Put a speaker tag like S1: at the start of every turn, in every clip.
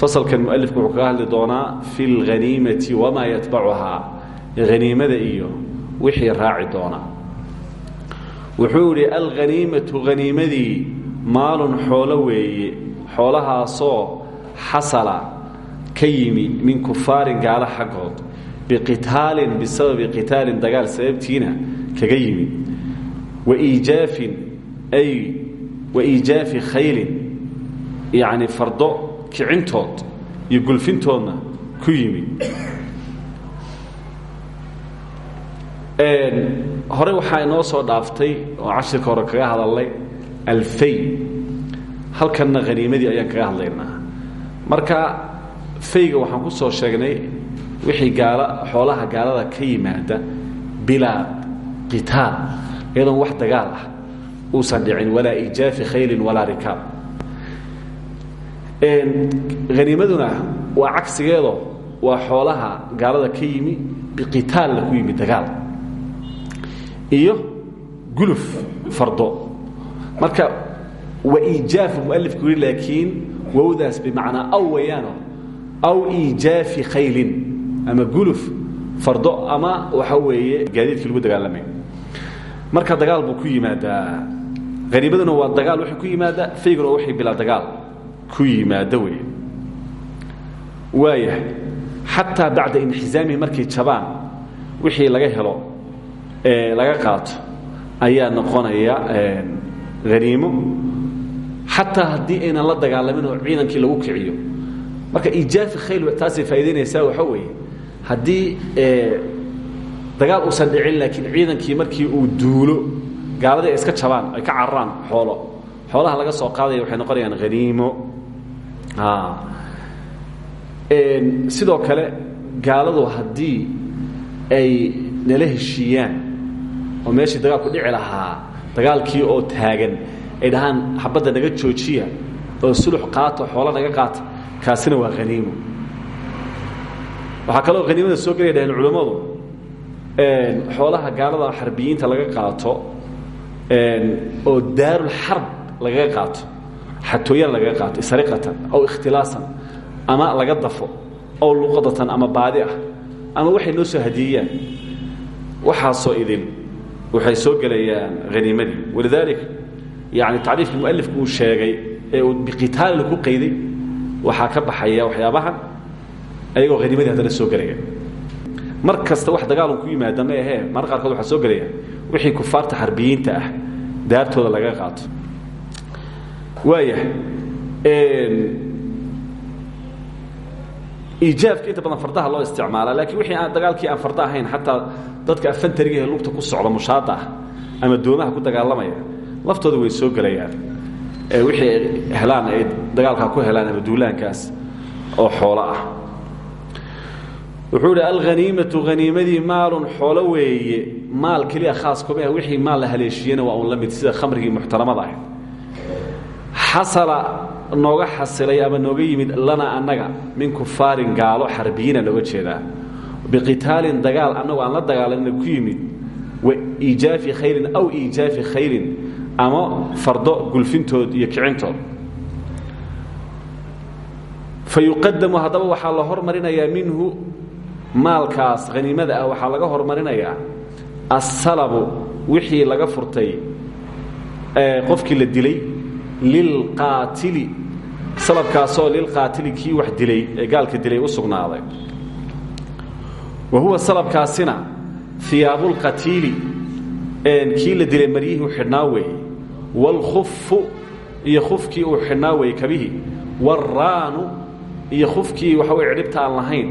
S1: fasalkan mualifku wuxuu kaga hadli doonaa fi lhaniimati wamaa yatbacuhaa haniimada iyo wixii raaci doona wuxuu yidhi alhaniimatu haniimadii maalun xoolo weeye xoolahaasoo xasala ka yimi min kufaarin gaalo xaggood biqitaalin bisababi qitaalin dagaal sababtiina kaga yimi. Waiijaafin ay waiijaafi khaylin yacni fardo kicintood iyo gulfintoodna ku yimi. Hore waxaa inoo soo dhaaftay oo cashirka hore kaga hadalnay alfay. Halkanna haniimadii ayaan kaga hadlaynaa. Marka fayga waxaan ku soo sheegnay wixii gaala xoolaha gaalada ka yimaada bilaa qitaal iyadoon wax dagaal ah uusan dhicin walaa iijaafi khaylin walaa rikaab haniimaduna waa cagsigeedo waa xoolaha gaalada ka yimi biqitaalna ku yimi dagaal. Iyo guluf fardo. Marka wa iijaafu mualifku yidhi laakiin wowdaas bimacnaa aw weeyaano aw iijaafi khaylin ama guluf fardo ama waxa weeye gaadiidkii lagu dagaalamay. Marka dagaal buu ku yimaadaa. Haniimaduna waa dagaal waxay ku yimaadaa fayguna waxay bilaa dagaal ku yimaado wey waayahay xataa bacda inxisaamihi markay jabaan wixii laga helo laga qaato ayaa noqonaya haniimo xataa haddii aynan la dagaalamin oo ciidankii lagu kiciyo. Marka iijaafi khayl taasay faa'idaynaysaa waxa weeye haddii dagaal uusan dhicin laakiin ciidankii markii uu duulo gaaladii ay iska jabaan ay ka cararaan xoolo. Xoolaha laga soo qaadaya waxay noqonayaan haniimo sidoo kale gaaladu haddii ay nala heshiiyaan oo meeshii dagaalku dhici lahaa dagaalkii oo taagan ay dhahaan xabadda naga joojiya oo sulux qaato xoolo naga qaata kaasina waa haniimo waxaa kaloo haniimada soo gelaya dhaheen culammadu xoolaha gaalada xarbiyiinta laga qaato oo daarulxarb lagaga qaato xatooyana lagaga qaato isriqatan aw ikhtilaasan ama laga dafo ow luqadatan ama baadi ah ama waxay noo soo hadiyeeyaan waxaasoo idin waxay soo gelayaan haniimadii walidaalika yani tacriifkii mualifku uu sheegay ee uu biqitaalin ku qayday waxaa ka baxaya waxyaabahan ayagoo haniimadii haddana soo gelaya. Mar kasta wax dagaalun ku yimaada ma ahee mar qaarkood waxaa soo gelaya wixii kufaarta xarbiyiinta ah daartooda laga qaato iijaabka inta badan fardaha loo isticmaala laakiin wixii aan dagaalkii aan farda ahayn xataa dadka afantarigahe lugta ku socda mushaada ah ama doomaha ku dagaalamaya laftooda way soo gelayaan. Wixii ay helaan ay dagaalkaa ku helaan ama duulaankaas oo xoolo ah. Wuxuu idhi alhaniimatu haniimadii maalun xoolo weeye maal keliya khaas kuma ah wixii maal la haleeshiyena waa un la mid sida khamrigii muxtaramada ahayd xasala nooga xasilay ama nooga yimid lana annaga min kufaarin gaalo xarbiyiina looga jeedaa. Biqitaalin dagaal annagu aan la dagaalanna ku yimid wa iijaafi khayrin aw iijaafi khayrin ama fardo gulfintood iyo kicintood. Fa yuqadamu haddaba waxaa la hormarinayaa minhu maalkaas haniimada ah waxaa laga hormarinayaa assalabu wixii laga furtay qofkii la dilay lilqaatili. Salabkaasoo lilqaatili kii wax dilay ee gaalka dilay u sugnaaday. Wa huwa salabkaasina hiyaabulqatiili kii la dilay maryihii xidhnaa weeye. Waalkhufu iyo khufkii uu xidhnaa weeye kabihii waalraanu iyo khufkii waxa weye cidhibta aan lahayn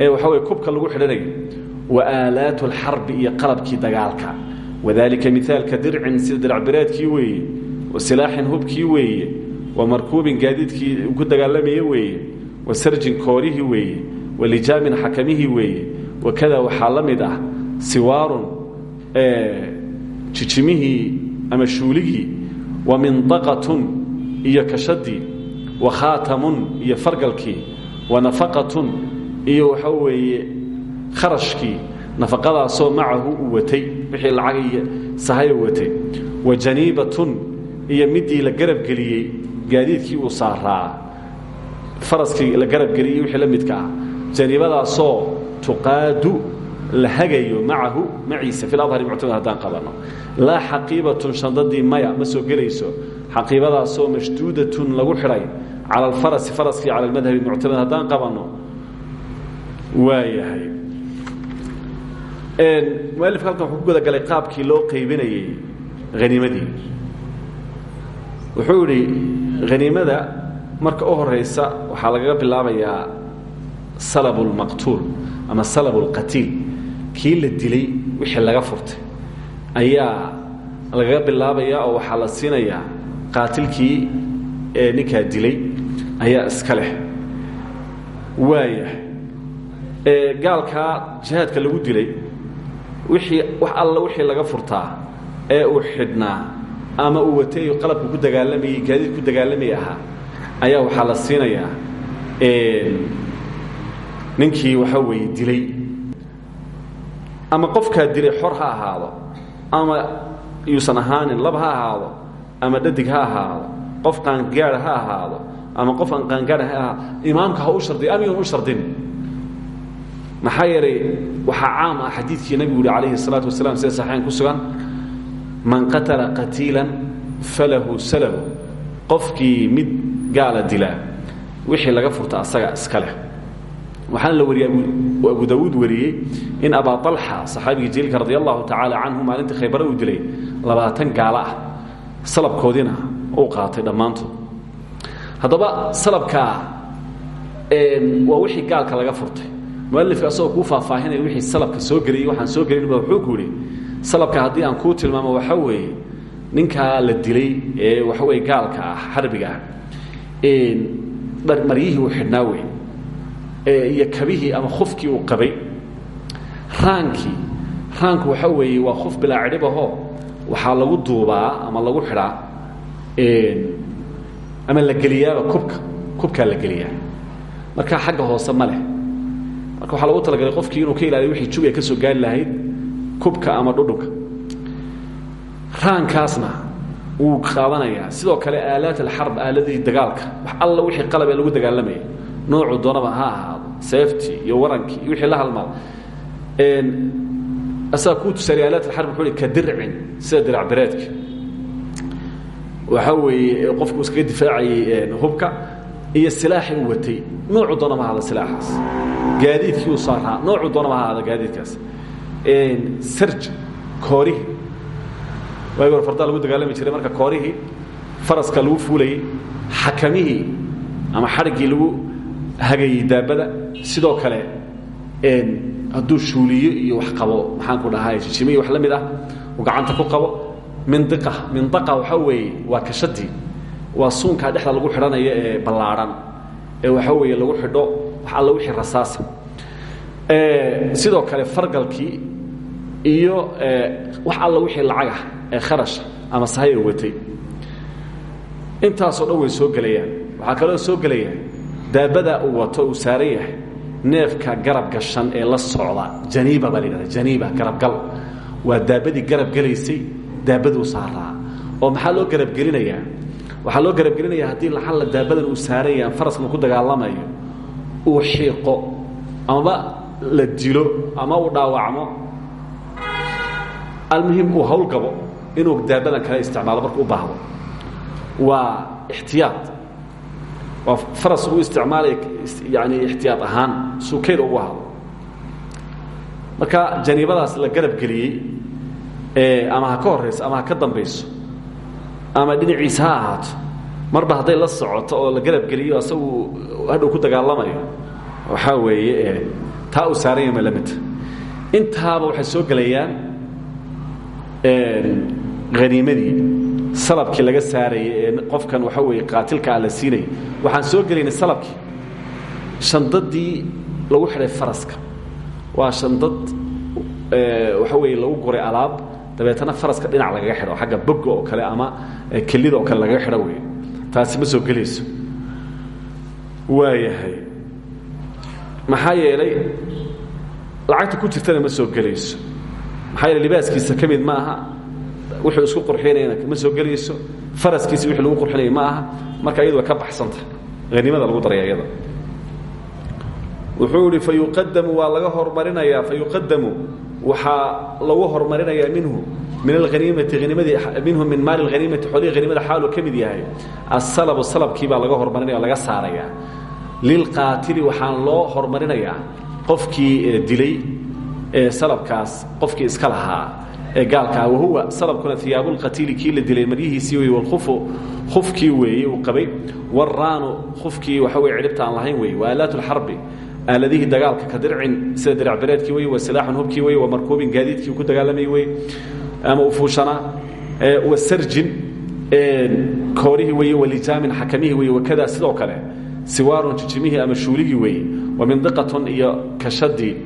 S1: ee waxa weye kubka lagu xidhanayo. Wa aalaatu alxarbi iyo qalabkii dagaalka. Wadalika mihaalka dircin sida diracbireedkii weeye wa silaaxin hubkii weeye wa markuubin gaadiidkii ku dagaalamaya weeye wa sarjin koorihii weeye wa lijaamin xakamihii weeye wakada waxaa la ah siwaarun jijimihii ama shuuligii wa mindaqatun iyo kashadii wa khaatamun iyo fargalkii wa nafaqatun iyo waxa weeye kharashkii nafaqadaasoo macahu watay wixii lacag iyo sahaya watay wa janiibatun iyo midii la garabgeliyey gaadiidkii uu saaraa. Faraskii la garabgeliyey wixii la midka ah. Janiibadaasoo tuqaadu la hagayo macahu maciisa fi adhari muctamad haddaan qabanno laa xaqiibatun shandadii maya ma soo gelayso. Xaqiibadaasoo mashduudatun lagu xidhay cala alfarasi faraskii cala almadhabi muctamad haddaan qabanno waayahay mualifka halkan wuxuu ku gudagalay qaabkii loo qaybinayey haniimadii wuxuu idhi haniimada marka u horaysa waxaa lagaga bilaabayaa salab اlmaqtuul ama salab اlqatiil kii la dilay wixii laga furtay ayaa lagaga bilaabaya oo waxaa la siinayaa qaatilkii ee ninkaa dilay ayaa iska leh. Waaya gaalkaa jihaadka lagu dilay wixii wax alla wixii laga furtaa ee uu xidhnaa ama uu watay qalabku ku dagaalamayey gaadiid ku dagaalamayay ahaa ayaa waxaa la siinayaa ninkii waxa weeye dilay. Ama qofkaa dilay xor ha ahaado ama yuusan ahaanin lab ha ahaado ama dhadig ha ahaado qof qaangaada ha ahaado ama qof aan qaangaada ha ahaado imaamka ha u amigan u shardin. Maxaa yeelay waxaa caam ah xadiidkii nabigu yihi calayhi الsalaatu wasalaam ku sugan man qatala qatiilan falahu salahu qofkii mid gaala dilaa wixii laga furta asaga iska leh. La wariyey abu dawuud wariyey in abaa alxa saxaabigii jaliilka radi allahu tacaala canhu maalintii khaybare uu dilay labaatan gaalo ah uu qaatay dhammaantood. Haddaba salabkaa waa wixii gaalka laga furtay. Mualifka asagoo kuu faahfaahinaya wixii salabka soo geliyey waxaan soo gelinba wuxuu ku yidhi salabka haddii aan kuu tilmaamo waxaa weeye ninkaa la dilay ee waxa weye gaalka ah xarbiga ah maryihii uu xidhnaa wey iyo kabihii ama khufkii uu qabay raankii raanku waxa weeye waa khuf bilaa cidhibahoo waxaa lagu duubaa ama lagu xidhaa ama la geliyaaba kubka kubkaa la geliyaa. Marka xagga hoose ma leh. Marka waxaa lagu talagalay qofkii inuu ka ilaaliyo wixii jubiga ka soo gaari lahayd kubka ama dhudhunka. Raankaasna wuu qaadanayaa. Sidoo kale aalaat alxarb aaladii dagaalka wax alla wixii qalab ee lagu dagaalamaya noocuu doonaba ha ahaado. Seeftii iyo warankii iyo wixii la halmaado asaga kuu tusaarey aalaat alxarb wuxuu hi ka dircin sida dirac bereedka waxaa weeye qofku iskaga difaacayey hubka iyo silaaxii uu watay. Noocuu doonaba ha ahaado silaaxaas. Gaadiidkii uu saaraa noocuu doonaba ha ahaado gaadiidkaas sarj koorihi waagi hor fardaa lagu dagaalami jiray marka koorihii faraska lagu fuulayey xakamihii ama xadhiggii lagu hagayey daabada. Sidoo kale hadduu shuuliyo iyo wax qabo maxaan ku dhahay jijimiyo wax la mid ah uu gacanta ku qabo. Mindiqa mindaqa waxaa weeye waa kashadii waa suunkaa dhexda lagu xidhanayo ee ballaadhan ee waxaa weeye lagu xidho wax alla wixii rasaasa sidoo kale fargalkii iyo wax alla wixii lacagah ee kharasha ama sahaya watay. Intaasoo dhan way soo gelayaan. Waxaa kaloo soo gelaya daabada uu wato uu saaran neefka garab gashan ee la socda janiiba baa la yidhahda janiiba garabgal waa garab gelaysay daabaduu saaraa. Oo maxaa loo garabgelinayaa waxaa loo garabgelinaya haddii laxalla daabadan uu saaran yahay ku dagaalamayo uu xiiqo amaba la dilo ama uu dhaawacmo almuhim uu hawlgabo inuu daabadan kale isticmaalo marka u baahdo. Waa ixtiyaad. Waa faras uu isticmaalaya yani ixtiyaad ahaan suukeyd ugu ahdo marka janiibadaas la garab geliyey ama ha ka horayso ama ha ka dambayso ama dhinaciisa ha ahaato marba hadday la socoto oo la garab geliyo asagu hadhow ku dagaalamayo waxaa weeye taa uu saaran yahay malamita intaaba waxay soo gelayaan haniimadii salabkii laga saarayay ee qofkan waxa weeye qaatilka ah la siinayay waxaan soo gelaynay salabkii shandadii lagu xidhay faraska. Waa shandad waxa weeye lagu guray alaab. Dabeetana faraska dhinac lagaga xidho xagga boga oo kale ama kelida oo kale lagaga xidho wey taasi ma soo gelayso. Waayahay maxaa yeelay lacagta ku jirtana ma soo gelayso maxaa yeele libaaskiisa ka mid ma aha wuxuu isku qurxinayana ma soo gelayso faraskiisi wixii lagu qurxinaya ma aha marka iyadu way ka baxsanta hanimada lagu daraya iyada wuxuu ihi fayuqadamu waa laga hormarinayaa. Fayuqadamu waxaa lagu hormarinayaa minhu min alhaniimati hanimadii minhu min maali اlhaniimati xoolihii hanimada xaaluu ka mid yahay. Asalabu salabkii baa laga hormarinaya laga saarayaa. Lilqaatili waxaan loo hormarinayaa. Qofkii dilay ee salabkaas qofkii iska lahaa ee gaalkaa wahuwa salabkuna iyaabulqatiili kii la dilay maryihiisii wey walkufu khufkii weeye uu qabay. Waraanu khufkii waxa weye cidhibta aan lahayn weeye waaalaat lxarbi aaladihii dagaalka ka dircin sida dirac bereedkii wey wa silaaxun hubkii wey wa markuubin gaadiidkii ku dagaalamayy wey ama ufuushanaa wa sarjin koorihii weeye walijaamin xakamihii weye wakadaa sidoo kale siwaarun jijimihii ama shuulihii weeye wa mindiqatun iyo kashadii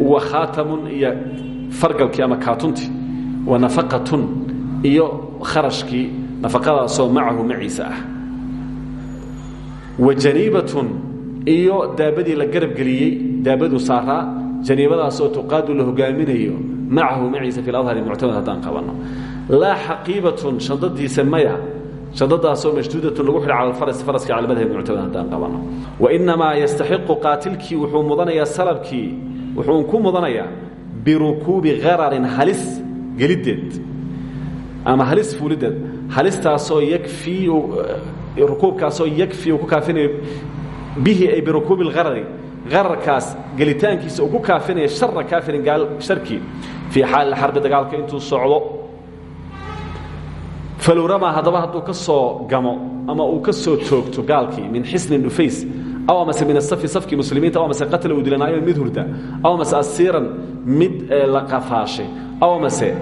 S1: wa khaatamun iyo fargalkii ama kaatuntii wa nafaqatun iyo kharashkii nafaqadaasoo macahu maciisa ah. Wa janiibatun iyo daabadii la garabgeliyey daabaduu saaraa janiibadaasoo tuqaadu la hogaaminayo macahu maciisa fi adhari muctamad haddaan qabanno laa xaqiibatun shandadiisa maya shandadaasoo mashduudatun lagu xidha cala alfarasi faraska cala madhabi muctamad haddaan qabanno wainamaa yastaxiqu qaatilkii wuxuu mudanayaa salabkii wuxuu ku mudanayaa birukuubi hararin halis geliddeed ama halis fuulideed halistaasoo yakfii rukuubkaasoo yakfii uu ku kaafinayo bihi ay birukuubi اlharari hararkaas gelitaankiisa uu ku kaafinaya shara kaafirin sharkii fii xaali xarbi dagaalka intuu socdo falowramaa haddaba hadduu ka soo gamo ama uu ka soo toogto gaalkii min xisnin dhufays aw amase min asafi safkii muslimiinta aw amase qatla uu dilanaayo mid hurda aw amase asiiran mid la qafaashay aw amase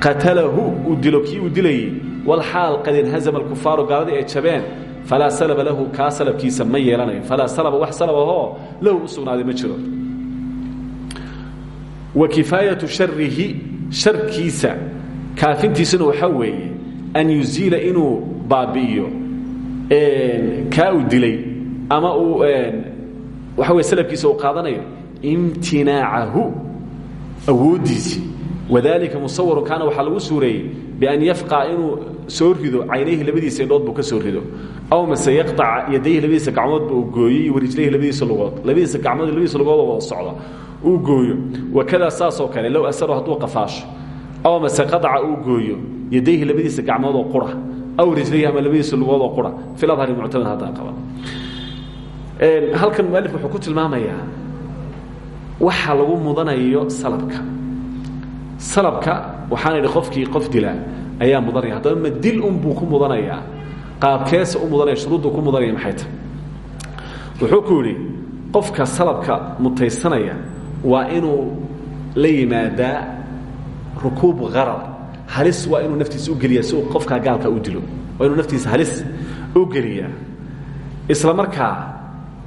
S1: qatalahu uu dilo kii uu dilayey walxaal qad inhazama alkufaaru gaaladii ay jabeen falaa salaba lahu kaa salabkiisa ma yeelanayo falaa salaba wax salabahoo lahu u sugnaaday ma jiro. Wa kifaayatu sharihi sharkiisa kaafintiisuna waxaa weeye an yuziila inuu baabi'iyo kaa uu dilay ama uu waxa wey salabkiisa uu qaadanayo imtinaacahu awooddiisii wadalika musawarun kaana waxaa lagu suureeyey bian yafqa inuu soo rido labadiisa indhood buu ka soo aw mase yaqطaca yadayhi labadiisa gacmoodba uu gooyo iyo labadiisa lugood labadiisa gacmood labadiisa lugoodoo wada socda uu gooyo. Wakadaa saasoo kale low asaro hadduu qafaasho aw mase qadaca uu gooyo yadayhi labadiisa gacmoodoo qura aw rijlayhi ama labadiisa lugoodoo qura fi adhari muctamad haddaan qaban halkan mualif wuxuu ku tilmaamayaa waxa lagu mudanayo salabka salabka waxaan idhi qofkii qof dila ayaa mudanaya haddaba ma dil un buu ku mudanayaa qaabkeesa u mudanaya shuruuddu ku mudanaya maxay tahay wuxuu ku yidhi qofka salabka mutaysanaya waa inuu la yimaadaa rukuub harar halis waa inuu naftiisa u geliyaa si uu qofkaa gaalka u dilo. Waa inuu naftiisa halis u geliyaa. Isla markaa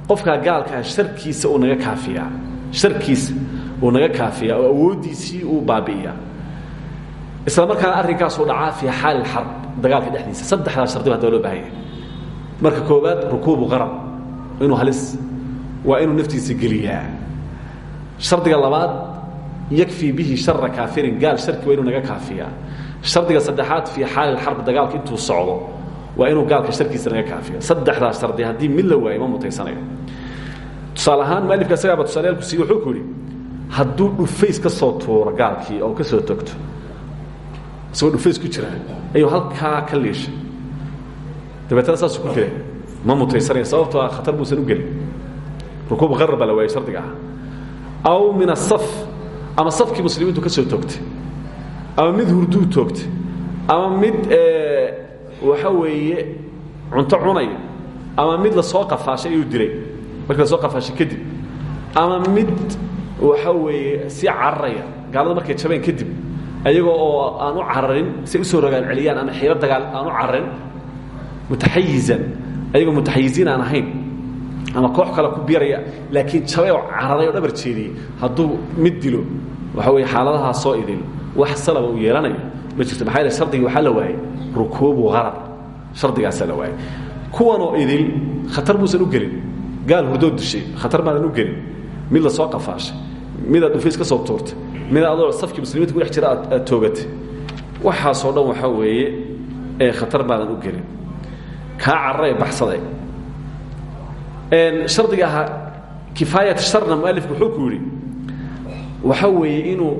S1: qofkaa gaalkaa sharkiisa uu naga kaafiyaa. Sharkiisa uu naga kaafiyaa oo awooddiisii uu baabi'iyaa. Isla markaana arrinkaasuu dhacaa fii xaali xarb dagaalka dhexdiisa. Saddexdaa shardi ba hadaba loo baahan yahay. Marka koowaad rukuubu qarab inuu halis waa inuu naftiisa geliyaa. Shardiga labaad yakfii bihi shara kaafirin gaal sharki waa inuu naga kaafiyaa. Shardiga saddexaad fii xaali xarb dagaalka intuu socdo waa inuu gaalka sharkiisa naga kaafiyo saddexdaa shardi haddii mid la waayo ma mutaysanayo. Tusaale ahaan mualifka isagaaba tusaaleyaalku siiye wuxuu ku yidhi hadduu dhufays ka soo tuuro gaalkii oo ka soo togto isagoo dhufays ku jira ayuu halkaa ka liishay. Dabeetana saasuu ku jira ma mutaysanaya sababtoo ah khatar buusan u gelin. Rukuub qarar baa la waayay shardiga ah aw min asaf ama safkii muslimiintu ka soo toogtay. Ama mid hurduu toogtay. Ama mid waxa weeye cunto cunaya ama mid la soo qafaashay ayuu dilay markii la soo qafaashay kadib. Ama mid waxa weeye sii cararaya. Gaalada markay jabeen kadib. Ayagoo oo aan u cararin say u soo rogaan celiyaan ama xiilo dagaal aan u cararin mutaxayizan. Ayagoo mutaxayiziin aan ahayn ama koox kale ku biiraya laakiin jabay oo cararay oo dhabar jeediyey hadduu mid dilo waxa weeye xaaladahaa soo idil wax salaba uu yeelanayo. Ma jirto maxaa yeele shardigii waxaa la waayey rukuubu harar shardigaasaa la waayey kuwanoo idil khatar muusan u gelin. Gaal hurdood dishay khatar maadan u gelin. Mid la soo qafaashay midaad dhufays ka soo tuurtay midaad adoo safkii muslimiinta ku dhex jira aad toogatay. Waxaasoo dhan waxaa weeye ee khatar maadan u gelin. Kaa carara ee baxsaday shardiga ahaa kifaayat sharna mualifku wuxuu ku yidhi waxaa weeye inuu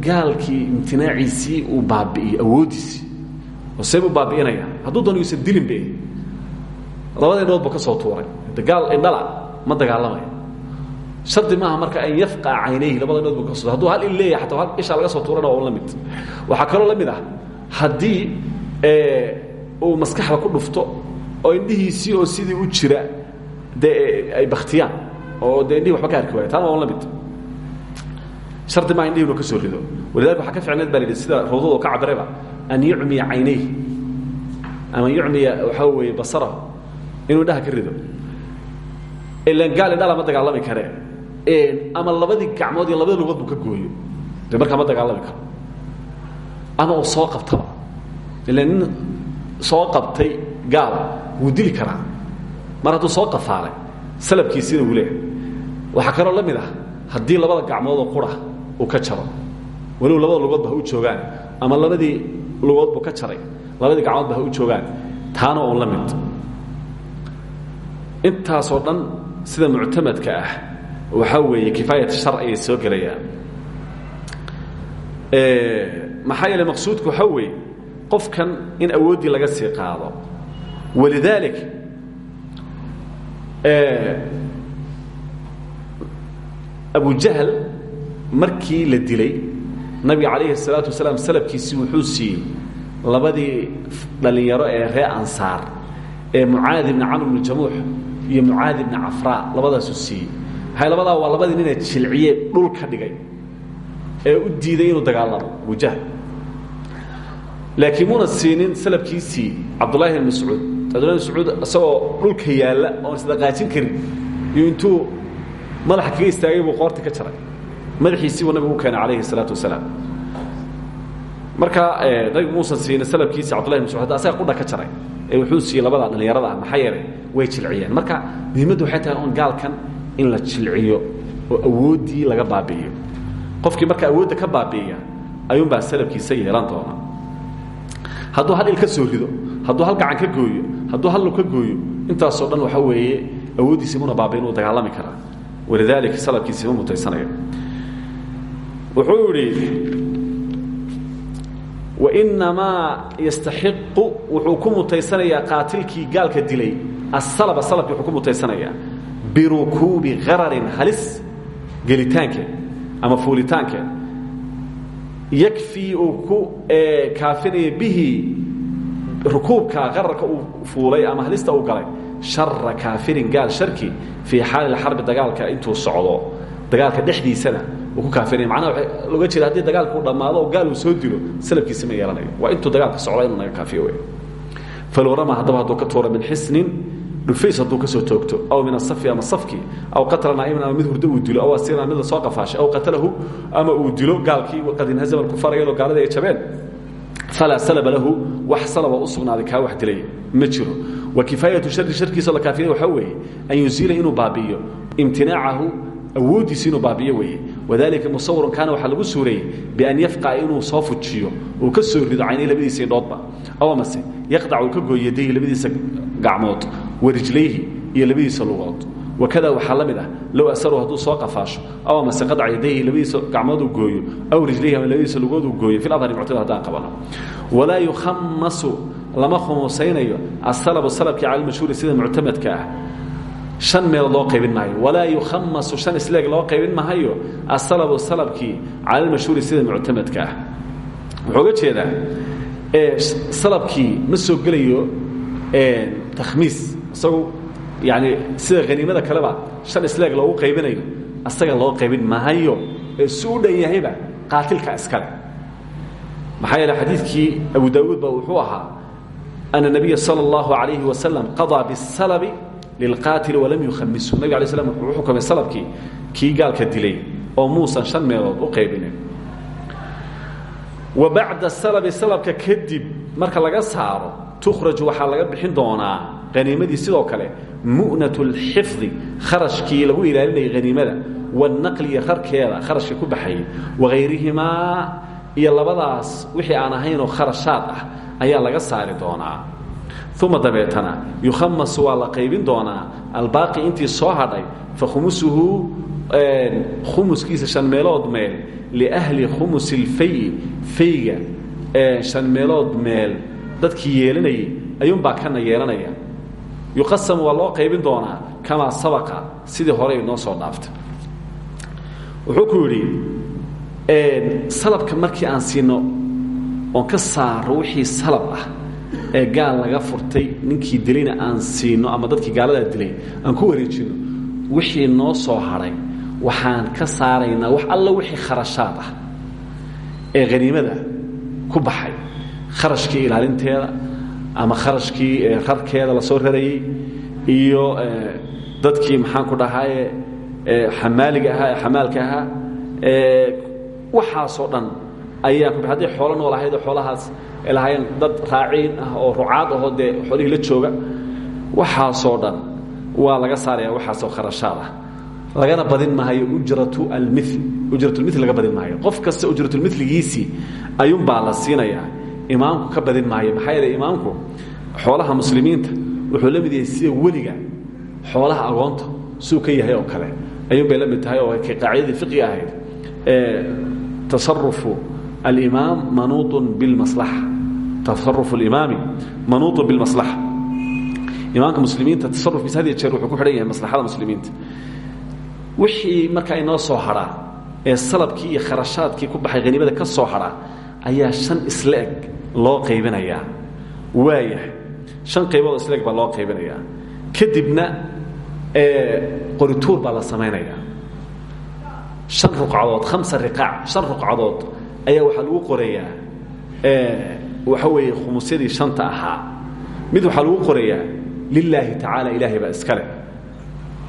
S1: gaalkii imtinaaciisii uu baabi'iyo awooddiisii oo see buu baabi'inaya. Hadduu doon yuusan dilinbe labada indhood buu ka soo tuuray. De gaal indhala ma dagaalamaya. Shardi maaha marka an yafqa caynayhi labada indhood buu ka soo hadduu hal il leeyahay hataa hal ishaa laga soo tuurana waa la mid. Waxaa kaloo la mid ah haddii uu maskaxda ku dhufto oo indhihiisii oo sidii u jira dee ay baktiyaan oo dee indhihi waba ka arki waaya taana waa la mid. Shardi maa indhihi inuu ka soo rido. Walidalika waxaa ka ficneed baa la yidhi sida rawdado ka cabirayba an yucmiya caynayhi ama yucmiya waxaa weeye basarahu. Inuu indhaha ka rido. Ilan gaal indhala ma dagaalami karee ama labadii gacmood iyo labada lugood buu ka gooyo. Dee markaa ma dagaalami karo. Ama uu soo qabtaba. Ila nin soo qabtay gaal wuu dili karaa mar soo qafaalay salabkiisiina wuu leeyahay. Waxaa kaloo la mid ah haddii labada gacmoodoo qura uu ka jaro walow labada lugoodba ha u joogaan ama labadii lugood buu ka jaray labadii gacmoodba ha u joogaan taana uun la mid. Intaasoo dhan sida muctamadka ah waxaa weeye kifaayat shar ayay soo gelayaan. Maxaa yeele maqsuudku waxaa qofkan in awooddii laga sii qaado walidaalik abujahl markii la dilay nabiga calayhi الsalaatu wasalaam salabkiisii wuxuu siiyey labadii dhallinyaro ee ree ansaar ee mucaadi ibni camr bni jamuux iyo mucaadi ibni cafraa labadaasuu siiyey. Labadaa waa labadii nina jilciye dhul ka dhigay ee u diiday inuu dagaalamo abujahl laakiin muuna siinin salabkiisii cabdullahi bn mascuud bn mascuud isagoo dhulka yaalla oon isdaqaajin karin iyo intuu madaxa kaga istaagay buu qoorta ka jaray. Madaxiisii buu nabigu keenay calayhi الsalaatu wasalaam. Marka nabigu muusan siinin salabkiisii cabdullahi bn mascud hadda asaga qudha ka jaray. Ee wuxuu siiyey labada dhallinyarada ah maxaa way jilciyeen. Marka muhiimaddu waxay tahay on gaalkan in la jilciyo oo awooddii laga baabi'iyo. Qofkii marka awoodda ka baabi'iya ayuunbaa salabkiisa yeelan doona. Hadduu hal il ka soo rido hadduu hal gacan ka gooyo hadduu hal lug ka gooyo intaasoo dhan waxaa weeye awooddiisii muna baabi'in uu dagaalami karaa. Walidaalika salabkiisii ma mutaysanayo wuxuu yidhi wainamaa yastaxiqu wuxuu ku mutaysanayaa qaatilkii gaalka dilay. Asalaba salabkii wuxuu ku mutaysanayaa. Birukuubi hararin halis gelitaankeed ama fuulitaankeed yakfii uu ku kaafinaya bihi rukuubka qararka uu fuulay ama halista uu galay shara kaafirin gaal sharki fii xaali xarbi dagaalka intuu socdo. Dagaalka dhexdiisana uu ku kaafinaya macnaha waxaa looga jeeda haddii dagaalka uu oo gaal uu soo dilo salabkiisa ma yeelanayo. Waa intuu dagaalka socda inuu naga kaafiyo wey falow rama haddaba hadduu ka tuuro min xisnin dhufays hadduu ka soo toogto aw min asafi ama safkii aw qatla naa'iman ama mid hurdo uu dilo aw asiran soo qafaashay aw qatalahu ama uu dilo gaalkii qad inhazama alkufar iyadoo gaalada ay jabeen falaa salaba lahu wax salaba u sugnaaday kaa wax dilay ma jiro wa kifaayatu shari sharkiisa la kaafiyay waxaa weeye an yuziila inuu baabi'iyo imtinaacahu awooddiisi inuu baabiyo weeye wadalika musawirun kaana waxaa lagu suureeyey bian yafqaca inuu soo fujiyo uu ka soo rido caynay labadiisa indhoodba aw amase yaqdac uu ka wakada waxaa la mid ah low asaru hadduu soo qafaasho aw amase qadac yadayhi labadiisa gacmood uu gooyo aw rijlayhi ama labadiisa gooyo fi adhari muctada haddaan qabano. Walaa yukhamasu lama khumusaynayo asalabu salabkii cala lmashhuuri sida muctamadka ah. An loo qaybin maayo. Walaa yukhamasu han isleeg loo qaybin mahayo asalabu salabkii cala lmashhuuri sida muctamadka ah. Wuxuu ga jeedaa salabkii ma soo gelayo takhmiis. Isagu yani sida haniimada kaleba shan isleeg loogu qaybinayo asaga loo qaybin mahayo ee si u dhan yahayba qaatilka iskale maxaa yeele xadiidkii abu daawuud ba wuxuu ahaa ana nabiya salى اllahu alayhi wasalam qadaa bisalabi lilqaatil walam yukhamisu. Nabig alay slam wuxuu xukumay salabkii kii gaalka dilay oo muusan shan meelood u qaybinin. Wa bacda salabi salabka kadib marka laga saaro tukhraj waxaa laga bixin doonaa haniimadii sidoo kale mu'nat اlxifdi kharashkii lagu ilaalinayay haniimada wanaqli iyo rarkeeda kharashka ku baxayay wahayrihimaa iyo labadaas wixii aan ahaynoo kharashaad ah ayaa laga saari doonaa. Uma dabeetana yukhamasu waa la qaybin doonaa intii soo hadhay fakhumusuhu khumuskiisa shan meelood meel liahli khumusi اlfayi fayga shan meelood meel dadkii yeelanayay ayuunbaa kana yeelanaya yuqasamu waa loo qaybin doonaa kamaa sabaqa sidii hore inoo soo dhaaftay wuxuu ku yidhi salabka markii aan siino oon ka saaro wixii salab ah ee gaal laga furtay ninkii dilayna aan siino ama dadkii gaaladaa dilay aan ku wareejino wixii noo soo hadhay waxaan ka saaraynaa wax alla wixii kharashaad ah ee haniimada ku baxay kharashkii ilaalinteeda ama kharashkii rarkeeda la soo rarayey iyo dadkii maxaan ku dhahaye xamaaliga ahaa ee xamaalka ahaa dhan ayaa ku hadday xoolo nool ahayd oo xoolahaas ay lahaayeen dad raaciin ah oo rucaad ahoo dee xoolihii la jooga waxaasoo dhan waa laga saaraya waxaasoo kharashaad ah. Lagana badin maayo ujratu almil ujratulmil laga badin maayo. Qof kasta ujratulmiligiisii ayuunbaa la siinayaa imaamku ka badin maayo maxaa yeele imaamku xoolaha muslimiinta wuxuu la mid yahay sida weliga xoolaha agoonta suu ka yahay oo kale. Ayuunbay la mid tahay oo kay qaacidadii fiqiga ahayd. Tasarufu alimaam manuuطun bilmaslaxa. Tasarufu alimaami manuuطun bilmaslaxa. Imaamka muslimiinta tasarufkiisa had iyo jeer wuxuu ku xidhan yahay maslaxada muslimiinta. Wixii marka inoo soo hadhaa ee salabkii iyo kharashaadkii ku baxay haniimada ka soo hadhaa ayaa shan isla eg loo qaybinayaa waayahay shan qaybood isla eg baa loo qaybinayaa kadibna qorituur baa la samaynayaa shan ruqcadood khamsa riqaac shan ruqcadood ayaa waxaa lagu qorayaa waxa weeye khumusyadii shanta ahaa. Mid waxaa lagu qorayaa lilaahi tacaala ilaahay baa iskale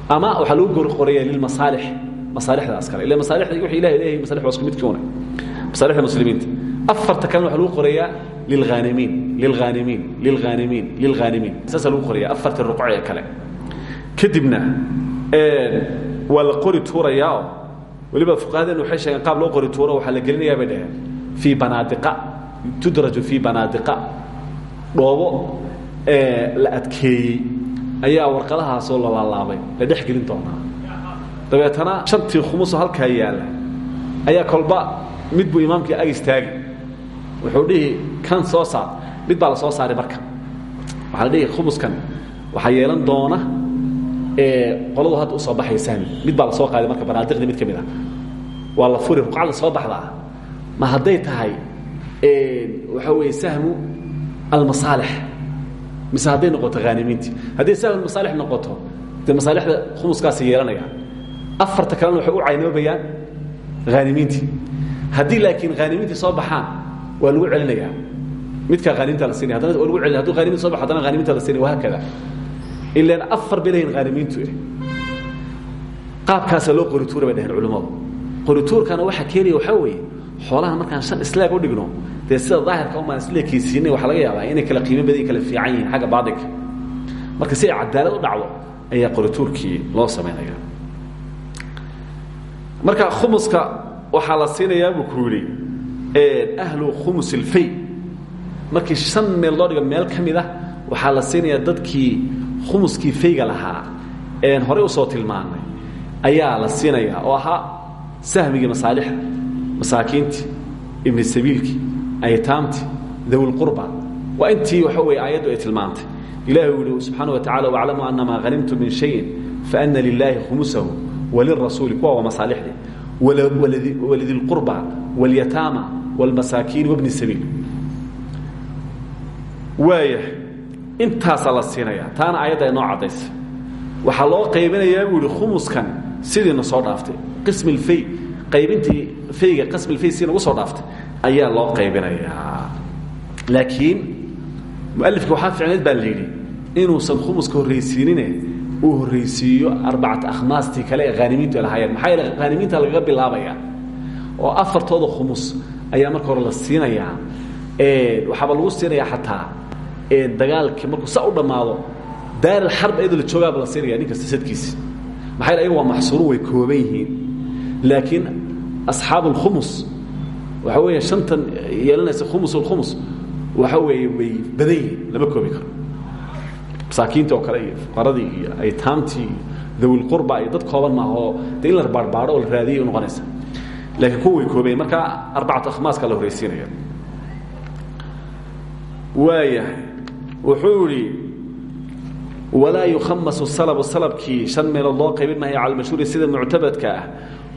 S1: ama waxaa lagu qorayaa lilmasaalix masaalixda iskale ila masaalixda wixii ilahay leeyahay masalix waa isku midkii una masaalixda muslimiinta afarta kalena waxaa lagu qorayaa lilghaanimiin lilghaanimiin lilghaanimiin lilghaanimiin saasaa lagu qoraya afartii ruqco ee kale. Kadibna waa la qori tuurayaao weliba fuqahadeen waxay sheegeen qaab loo qori tuuro waxaa la gelinayaa bay dhaheen. Fii banaadiqa tudraju fii banaadiqa. Dhoobo la adkeeyey. Ayaa warqadahaasoo la laalaabay. La dhex gelin doonaa. Dabeetana shantii khumuso halkaa yaalla. Ayaa kolba mid buu imaamkii ag istaagi wuxuu dhihi kan soo saar. Mid baa la soo saaray marka. Waxaa la dhihi khumuskan waxaa yeelan doona qoladu hadda u soo baxaya sahmi mid baa la soo qaaday marka banaadiqdii mid ka mid ah. Waa la furi ruqacda soo baxdaa. Ma hadday tahay waxa weeye sahmu almasaalix. Mise hadday noqoto haanimiintii hadday sahmu almasaalix noqoto dee masaalixda khumuskaasi yeelanaya. Afarta kalena waxay u caynoobayaan haanimiintii haddii laakiin haanimiintii soo baxaan waa lagu celinayaa. Midkaa haaniminta la siinaya haddana waa lagu celinaya haduu haaniminta so baxo haddana haaniminta la siinaya wahaakada ilaan afar bay leeyihiin haanimiintu eh. Qaabkaasaa loo qorituura bay dhaheen culimmadu. Qorituurkana waxaa keenaya waxaa weeye xoolaha markaan shan islaag u dhigno dee sida daahirka umaan isleekaysiinay waxaa laga yaabaa inay kala qiimo badan kala fiican yihiin xagga marka si cadaalad u dhacdo ayaa qorituurkii loo samaynaya marka khumuska waxaa la siinayaa buu ahlu khumus ilfay. Markii shan meel loo dhigo meel ka ah waxaa la siinayaa dadkii khumuskii fayga lahaa. Een horey u soo tilmaanay ayaa la siinayaa oo ahaa sahmigii masaalixda masaakiintii ibni sabiilkii aytaamtii dawilqurba waa intii waxa weeye aayaddu ay tilmaantay. Ilahi uu yihi subxaana wa tacala waclamuu annamaa hanimtum min shayin faana lilaahi khumusahu walirasuuli kuwa waa masaalixdii. Walidilqurba walyataama wاlmasaakiin wabni sabiil waaya intaasaa la siinaya taana aayadda inoo caddaysa waxaa loo qaybinayaa buu yihi khumuskan sidiina soo dhaaftay qism ilfay qaybintii fayga qism ilfay si nagu soo dhaaftay ayaa loo qaybinayaa laakiin mualifka waxaa ficneed baa la yidhi inuusan khumuska horraysiinine uu horraysiiyo arbacata akhmaastii kale ee khaanimiintu ay lahaayeen maxaa yeele khaanimiinta lagaga bilaabaya oo afartooda khumus ayaa marka hore la siinayaa. Waxaaba lagu siinayaa xataa dagaalkii markuu sa u dhammaado daaril xarb iyadoo la joogaaba la siinaya nin kasta sadkiisi maxaa ayaga waa maxsuuru way kooban yihiin. Laakiin asxaabu اlkhumus waxa weeye shantan yeelanaysa khumus اlkhumus waxa weeye way badan yihiin lama koobi karo. Masaakiinta oo kale iyo fuqaradii iyo aytaamtii iyo dawilqurba iyo dad kooban maaha oo de in la baarbaadho oo la raadiyay u noqonaysa laakiin kuwa way koobayen markaa arbacatu akhmaaska la horraysiinaya waayahay wuxuu idhi walaa yukhamasu salabu salabkii shan meelood loo qaybin maayo cala almashhuuri sida muctabadka ah.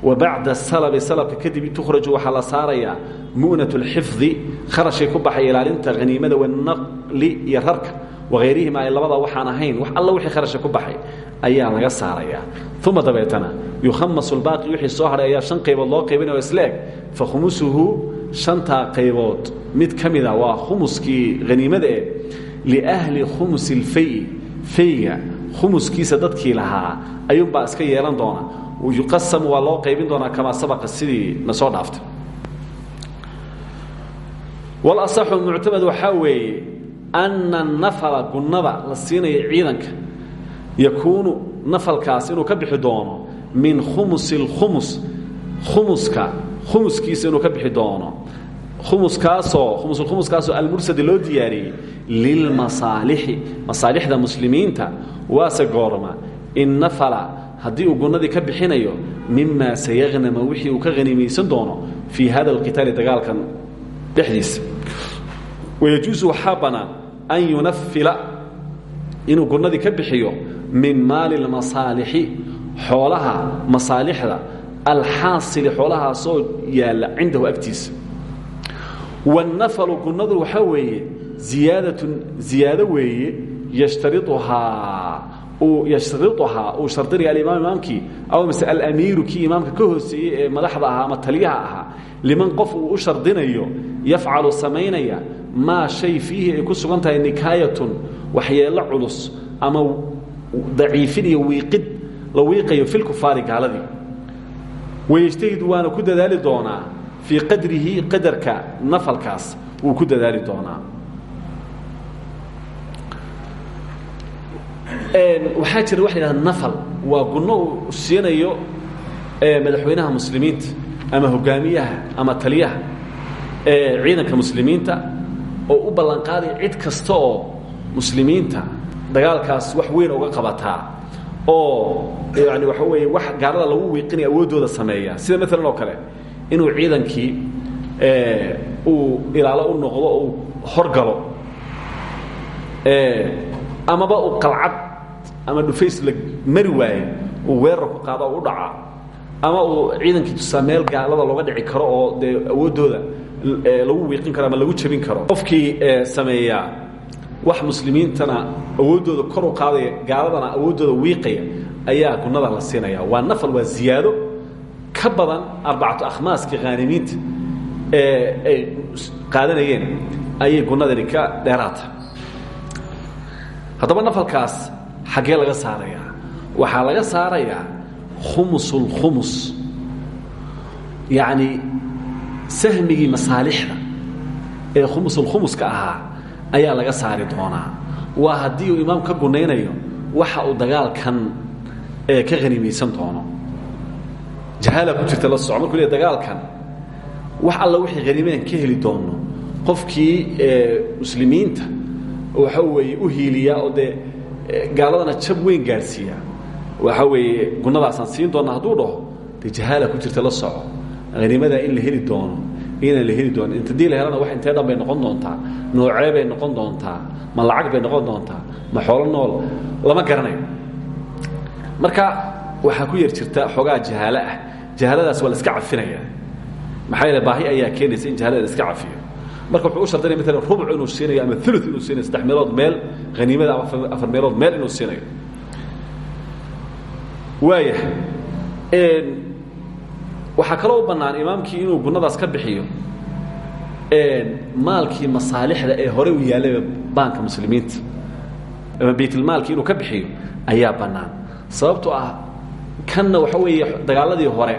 S1: Wa bacda salabi salabka kadib tukhraju waxaa la saarayaa mu'nat اlxifdi kharashkay ku baxay ilaalinta haniimada wanaqli iyo rarka wahayrihima ay labada waxaan ahayn. Wax alla wixii kharashka ku baxay ayaa laga saarayaa uma dabeetana yukhamasu lbaaqi wixii soo hadhay ayaa shan qaybood loo qaybinaya isleeg fa khumusuhu shantaa qaybood mid ka mida waa khumuskii haniimada eh liahli khumusi اlfay fayga khumuskiisa dadkii lahaa ayuunbaa iska yeelan doona yuqasamu waa loo qaybin doonaa kamaa sabaqa sidii na soo dhaaftay walasaxu muctamad waxaa weeye anna nafala gunnada la siinayo ciidanka yakuunu nafalkaas inuu ka bixi doono min khumusi اlkhumus khumuska khumuskiisa inuu ka bixi doono. Khumuskaasoo khumusulkhumuskaasoo almursadi loo diyaariyey lilmasaalixi masaalixda muslimiinta waase goorma. In nafala haddii uu gunnadii ka bixinayo mima sayagnama wixii uu ka haniimaysan doono fii hada alqitaali dagaalkan dhexdiisa wayajuusu waxaa an yunafila inuu gunnadii ka bixiyo min maali اlmasaalixi xoolaha masaalixda alxaasili xoolahaasoo yaalla cindahu agtiisa. Wاnafalu gunnadu waxaa weeye ziyaadatun ziyaado weeye yashtariuhaa yashtariuhaa uu shardinaya alimaam imaamkii aw mase alamiiru kii imaamka ka hooseeyey ee madaxda ahaa ama taliyaha ahaa liman qof uu u shardinayo yafcalu samaynaya maa shay fiihi ay ku sugan tahay nikaayatun waxyeello culus ama daciifin iyo wiiqid la wiiqayo filkufaari gaaladii. Wayajtahidu waana ku dadaali doonaa fii qadrihi qadarka nafalkaas wuu ku dadaali doonaa. Waxaa jira waxa la yidhahda nafal. Waa gunno uu siinayo madaxweynaha muslimiinta ama hogaamiyaha ama taliyaha ciidanka muslimiinta oo u ballanqaadaya cid kasta oo muslimiinta dagaalkaas wax weyn uga qabataa oo yani waxa weeye wax gaalada lagu wiiqinaya awooddooda sameeya. Sida maalan oo kale inuu ciidankii uu ilaalo u noqdo uu horgalo amaba uu qalcad ama dhufays la mari waaye uu weerar ku qaado oo u dhaca ama uu ciidankii tusaa meel gaalada looga dhici karo oo dee awooddooda lagu wiiqin karo ama lagu jebin karo. Qofkii sameeyaa wax muslimiintana awooddooda kor u qaadaya gaaladana awooddooda wiiqaya ayaa gunnada la siinaya. Waa nafal waa ziyaado. Ka badan arbacatu akhmaaskii khaanimiinta ee ay qaadanayeen ayay gunnadani ka dheeraata. Haddaba nafalkaas xaggee laga saarayaa. Waxaa laga saarayaa khumusulkhumus yacni sahmigii masaalixda ee khumusulkhumuska ahaa ayaa laga saari doonaa. Waa haddii uu imaam ka gunaynayo waxa uu dagaalkan ka hanimaysan doono. Jahaala ku jirta la soco markuu le dagaalkan wax alla wixii haniimeen ka heli doono qofkii muslimiinta waxa weeye u hiiliyaa oo dee gaaladana jab weyn gaadhsiiya waxa weeye gunnadaasaan siin doonna hadduu dhaho dee jahaala ku jirta la soco haniimadaa in la heli doono inaan la heli doono intadii la helana wax intee dhan bay noqon doontaa. Noocee bay noqon doontaa. Ma lacag bay noqon doontaa. Ma xoolo nool. Lama garanayo marka waxaa ku yar jirta xoogaa jahaalo ah. Jahaaladaas waa la iska cafinaya. Maxaa yeele baahi ayaa keenaysa in jahaalada la iska cafiyo. Marka wuxuu u shardinaya maalan rubc inuu siinayo ama ulu inuu siinayo saddex meelood meel haniimada ama afar meelood meel inuu siinayo. Waaya waxaa kaloo u bannaan imaamkii inuu gunnadaas ka bixiyo maalkii masaalixda ee hore u yaallayba baanka muslimiinta ama baytlmaalkii inuu ka bixiyo ayaa bannaan. Sababtoo ah kanna waxa weeye dagaaladii hore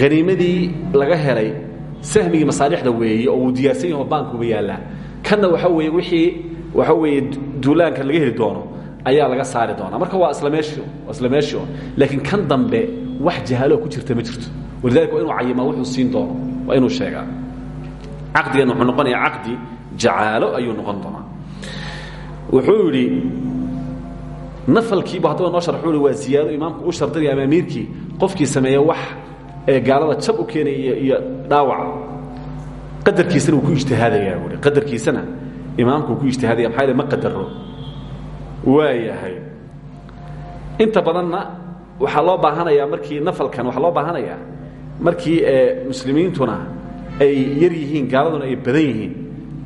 S1: haniimadii laga helay sahmigii masaalixda weeye oo uu diyaarsan yaho baankuba yaallaa kanna waxa weeye wixii waxa weeye duulaanka laga heli doono ayaa laga saari doonaa. Marka waa isla meeshi waa isla kan dambe wax jahalo ku jirta ma jirto walidalika waa inuu cayimaa wuxuu siin doono waa inuu sheegaa. Caqdigan wuxuu noqonayaa caqdi jacaalo ayuu noqon doonaa. Wuxuu yidhi nafalkiiba haddaba noo sharxuu waa ziyaado imaamku u shardinaya ama amiirkii qofkii sameeya wax ee gaalada jab u keenaya iyo dhaawac. Qadarkiisana wuu ku ijtihaadaya buui qadarkiisana imaamku wuu ku ijtihaadaya maxaa yale ma qadaro waayahay. Inta badanna waxaa loo baahanayaa markii nafalkan waxaa loo baahanayaa markii muslimiintuna ay yar yihiin gaaladuna ay badan yihiin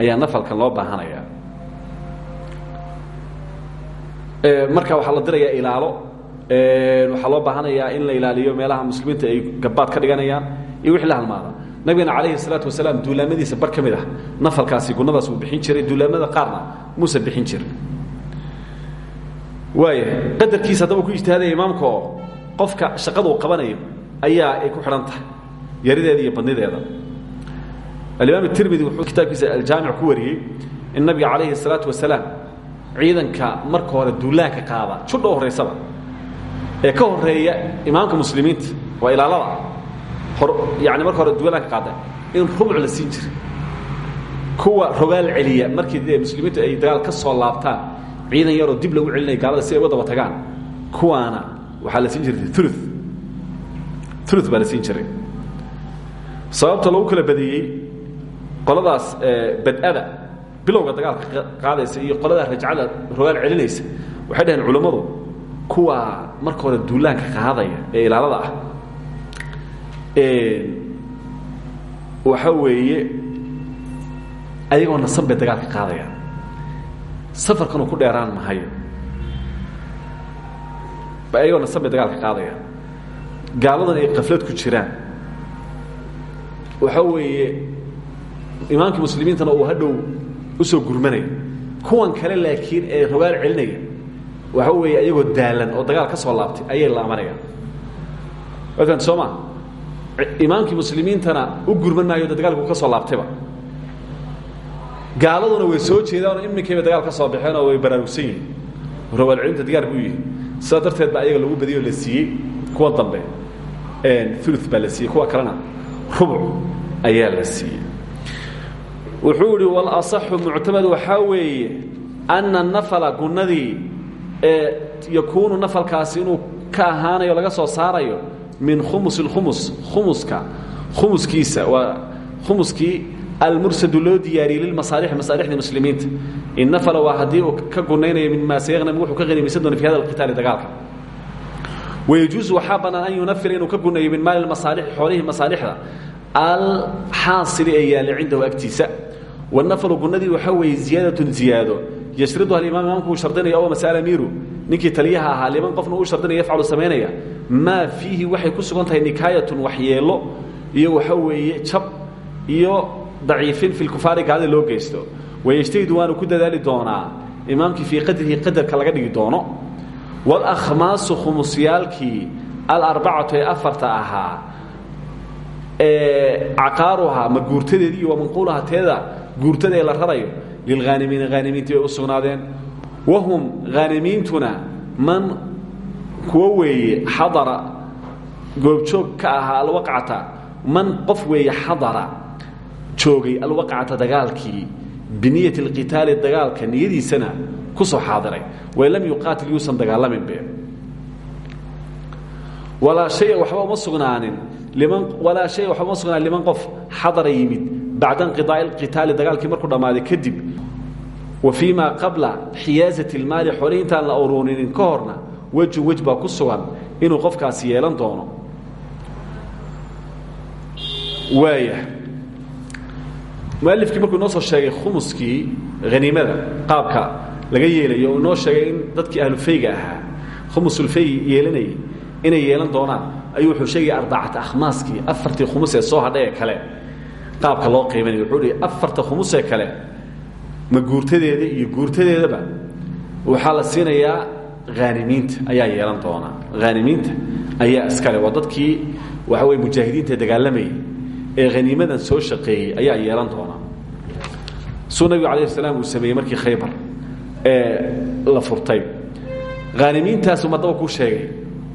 S1: ayaa nafalkan loo baahanaya. Marka waxaa la dirayaa ilaalo. Waxaa loo baahanayaa in la ilaaliyo meelaha muslimiinta ay gabaad ka dhiganayaan iyo wixii la halmaada. Nabigana calayhi salaatu wasalaam duulaamadiisa bar ah. Nafalkaasi gunadaas uu bixin jiray. Duulaamada qaarna muuse bixin jiray. Waayahay qadarkiisa haddaba ku ijtihaadaya imaamka qofka shaqada uu qabanayo ayaa ay ku xidhan tahay yarideeda iyo badnideeda alimaam tirmidi wuxuu kitaabkiisa aljaamic ku wariyey in nabiga calayhi الsalaatu wasalaam ciidanka marka hore duulaanka qaada judha u horraysaba ee ka horreeya imaamka muslimiinta waa ilaalada. Yani marka hore duulaanka qaada in rubc la siin jiray. Kuwa rogaal celiya markii dee muslimiintu ay dagaal ka soo laabtaan ciidan yaroo dib lagu celinaya gaalada si ay uga tagaan kuwaana waxaa la siin jiray ulu ulu baa la siin jiray. Sababta lagu kala badiyey qoladaas bad'ada bilowga dagaalka qaadaysa iyo qolada rajcada rogaal celinaysa waxay dhaheen culammadu kuwa marka hore duulaanka qaadaya ee ilaalada ah. Waxa weeye ayagoo nasan bay dagaalka qaadayaan. Safarkanuu ku dheeraan mahayo ayagoo nasan bay dagaalka qaadayaan gaaladan ay qaflad ku jiraan. Waxa weeye imaamkii muslimiintana uu hadhow u soo gurmanaya. Kuwan kale laakiin ee rogaal celinaya. Waxa weeye ayagoo daalan oo dagaal ka soo laabtay ayay laamanayaan waatan soo ma? Imaamkii muslimiintana u gurman maayo de dagaalku ka soo laabtayba. Gaaladuna way soo jeedaanoo iminkayba dagaal ka soo baxeen oo way baraarugsan yihiin. Rogaal celinta diyaar buu yihi sidaa darteed baa ayaga lagu badiyoo la siiyey kuwa dambe ulu baa la kuwa kalena rubuc ayaa la siiyey. Wuxuu idhi walaصaxu muctamad waxaa weeye anna nafala gunnadii ee yakuunu nafalkaasi inuu ka ahaanayo laga soo saarayo min khumus اlkhumus khumuska khumuskiisa. Waa khumuskii almursadu loo diyaariyey lilmasaalixi masaalixda muslimiinta. In nafala waa haddii ka gunaynayo min maa sayaqnam wuxuu ka hanimaysan fi hada alqitaali dagaalka wayajuusu waxaa bannaan an yunafila inuu ka gunayo min maali masaalixi xoolihii masaalixda alxaasili ee yaalla cindahu agtiisa wanafalu gunnadii waxaa weeye ziyaadatun ziyaado yashriduha alimaam imaamku uu shardinaya o masala amiiru ninkii taliyaha ahaa liman qofna uu shardinaya yafcalu samaynaya maa fiihi iyo waxa weeye jab iyo daciifin fi lkufaari gaalada loo geysto wayajtahidu waanu ku dadaali doonaa imaamkii fii qadrihi qadarka laga dhigi doono walakhmaasu khumusyaalkii alarbacatu ee afarta ahaa caqaaruhaa ma guurtadeedii iyo wamanquulaha teeda guurtada ee la rarayo lilhaanimiina haanimiintii bay u sugnaadeen wahum haanimiintuna man kuwo weeye xadara goobjoog ka ahaa alwaqcata man qof weeye xadara joogay alwaqcata dagaalkii biniyati اlqitaali dagaalka niyadiisana ku soo xaadiray. Walam yuqaatil yuusan dagaalaminbe walaa haya waxba uma sugnaanin liman walaa haya waxba uma sugnaanin liman qof xadara yimid bacda inqidaai اqitaali dagaalkii markuu dhammaaday kadib. Wa fii qabla xiyaazati اlmaali xooli la uruuninin ka horna wejun ku sugan inuu qofkaasi yeelan doono. Waaya mualifkii markuu inoo sheegay khumuskii haniimada qaabka laga yeelayo uu inoo sheegay in dadkii ahlufayga ahaa khumusulfay yeelanayay inay yeelan doonaan ayuu wuxuu sheegaya arbacata akhmaaskii afartii khumus ee soo hadhay ee kale. Qaabka loo qiimanaya wuxuu hi afarta khumus ee kale ma iyo guurtadeedaba? Waxaa la siinayaa haanimiinta ayaa yeelan doona. Haanimiinta ayaa iskale. Waa dadkii waxa wey mujaahidiinta dagaalamayay ee haniimadan soo shaqeeyey ayaa yeelan doona. Suu nabigu salaam uu sameeyey markii khaybar la furtay. Haanimiintaasu madaba kuu sheegay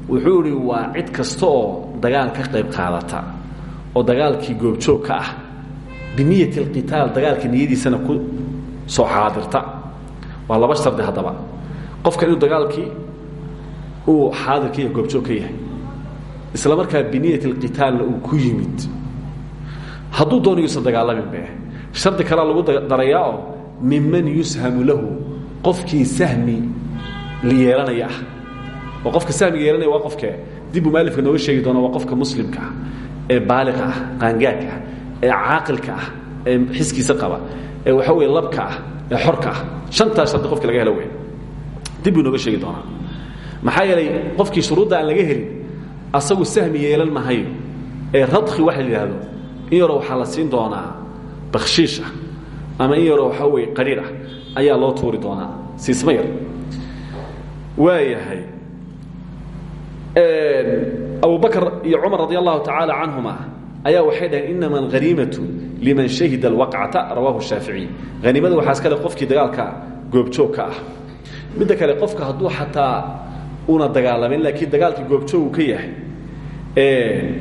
S1: wuxuu idhi waa cid kasta oo dagaal ka qayb qaadata oo dagaalkii goobjoog ka ah biniyat alqitaal dagaalka niyadiisana ku soo xaadirta. Waa laba shardi haddaba. Qofka inuu dagaalkii uu xaadirka goobjoog ka yahay isla markaa biniyat alqitaalna uu ku yimid. Hadduu doono yuusan dagaalamin be shardi kalea lagu darayaa oo minman lahu qofkii sahmi yeelanaya ah. Oo qofka sahmiga yeelanaya waa qofkee. Dibbuu maalifka nooga sheegi doona waa qofka muslimka ah ee baaliqa ah qaangaadka ah ee caaqilka ah ee xiskiisa qaba ee waxa weye labka ah ee xorka ah. Shantaas shardi qofki laga helo wey dib buu nooga sheegi doonaa. Maxaa yeelay qofkii shuruudda aan laga helin asagu sahmi yeelan mahayo ee radki waxa la yidhaahdo in yaroo waxaa la siin doonaa bakshiish ah ama in yaroo waxaa weye qadhiir ah ayaa loo tuuri doonaa. Siisma yar. Waayahay. Abubakr iyo cumar radi allahu tacaala ayaa waxay dhaheen inama alhaniimatu liman shahida alwaqcata rawaahu shaaficiy haniimada waxaa iskale qofkii dagaalka goobjoogka ah. Midda kale qofka hadduu xataa una dagaalamin laakiin dagaalkii goobjoog uu ka yahay.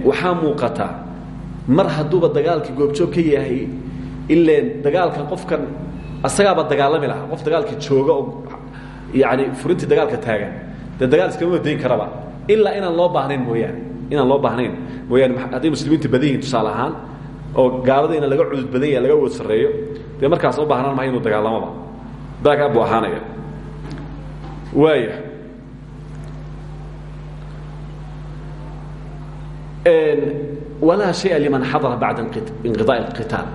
S1: Waxaa muuqata mar hadduuba dagaalkii goobjoog ka yahay ileen dagaalkan qofkan asagaaba dagaalami lahaa. Qof dagaalka jooga oo yani furintii dagaalka taagan dee dagaal iskama wadayn karaba. Ilaa inaan loo baahnayn mooyaane. Inaan loo baahnayn. Mooyaane hadday muslimiinta badan yihiin tusaale ahaan oo gaalada ina laga cudud badan yaha laga wood sarreeyo dee markaas ma baahnaan mahay inuu dagaalamoba baag buu ahaanaya. Waaya walaa shaya liman xadara bacda inqidaai اlqitaal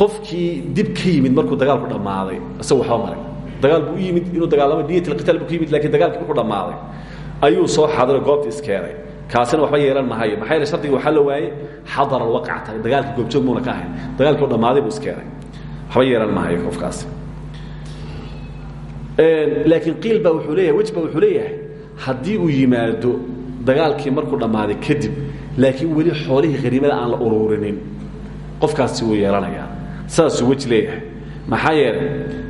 S1: qofkii dib ka yimid markuu dagaalku dhammaaday isaga waxba maray dagaal buu u yimid inuu dagaalamo niyat alqitaal buu ka yimid laakiin dagaalkii markuu dhammaaday ayuu soo xadiray goobta iskeenay. Kaasina waxba yeelan mahayo maxaa yeele shardigii waxaa la waayey xadara alwaqcata dagaalkii goobjoog muuna ka ahayn. Dagaalkii u dhammaaday buu iskeenay. Waxba yeelan mahayo qofkaasi laakiin qiil baa wuxuu leeyahay wej baa wuxuu leeyahay haddii uu yimaado dagaalkii markuu dhammaaday kadib laakiin weli xoolihii khaniimada aan la uruurinin qofkaasi wuu yeelanayaa saasuu wej leeyahay maxaa yeelay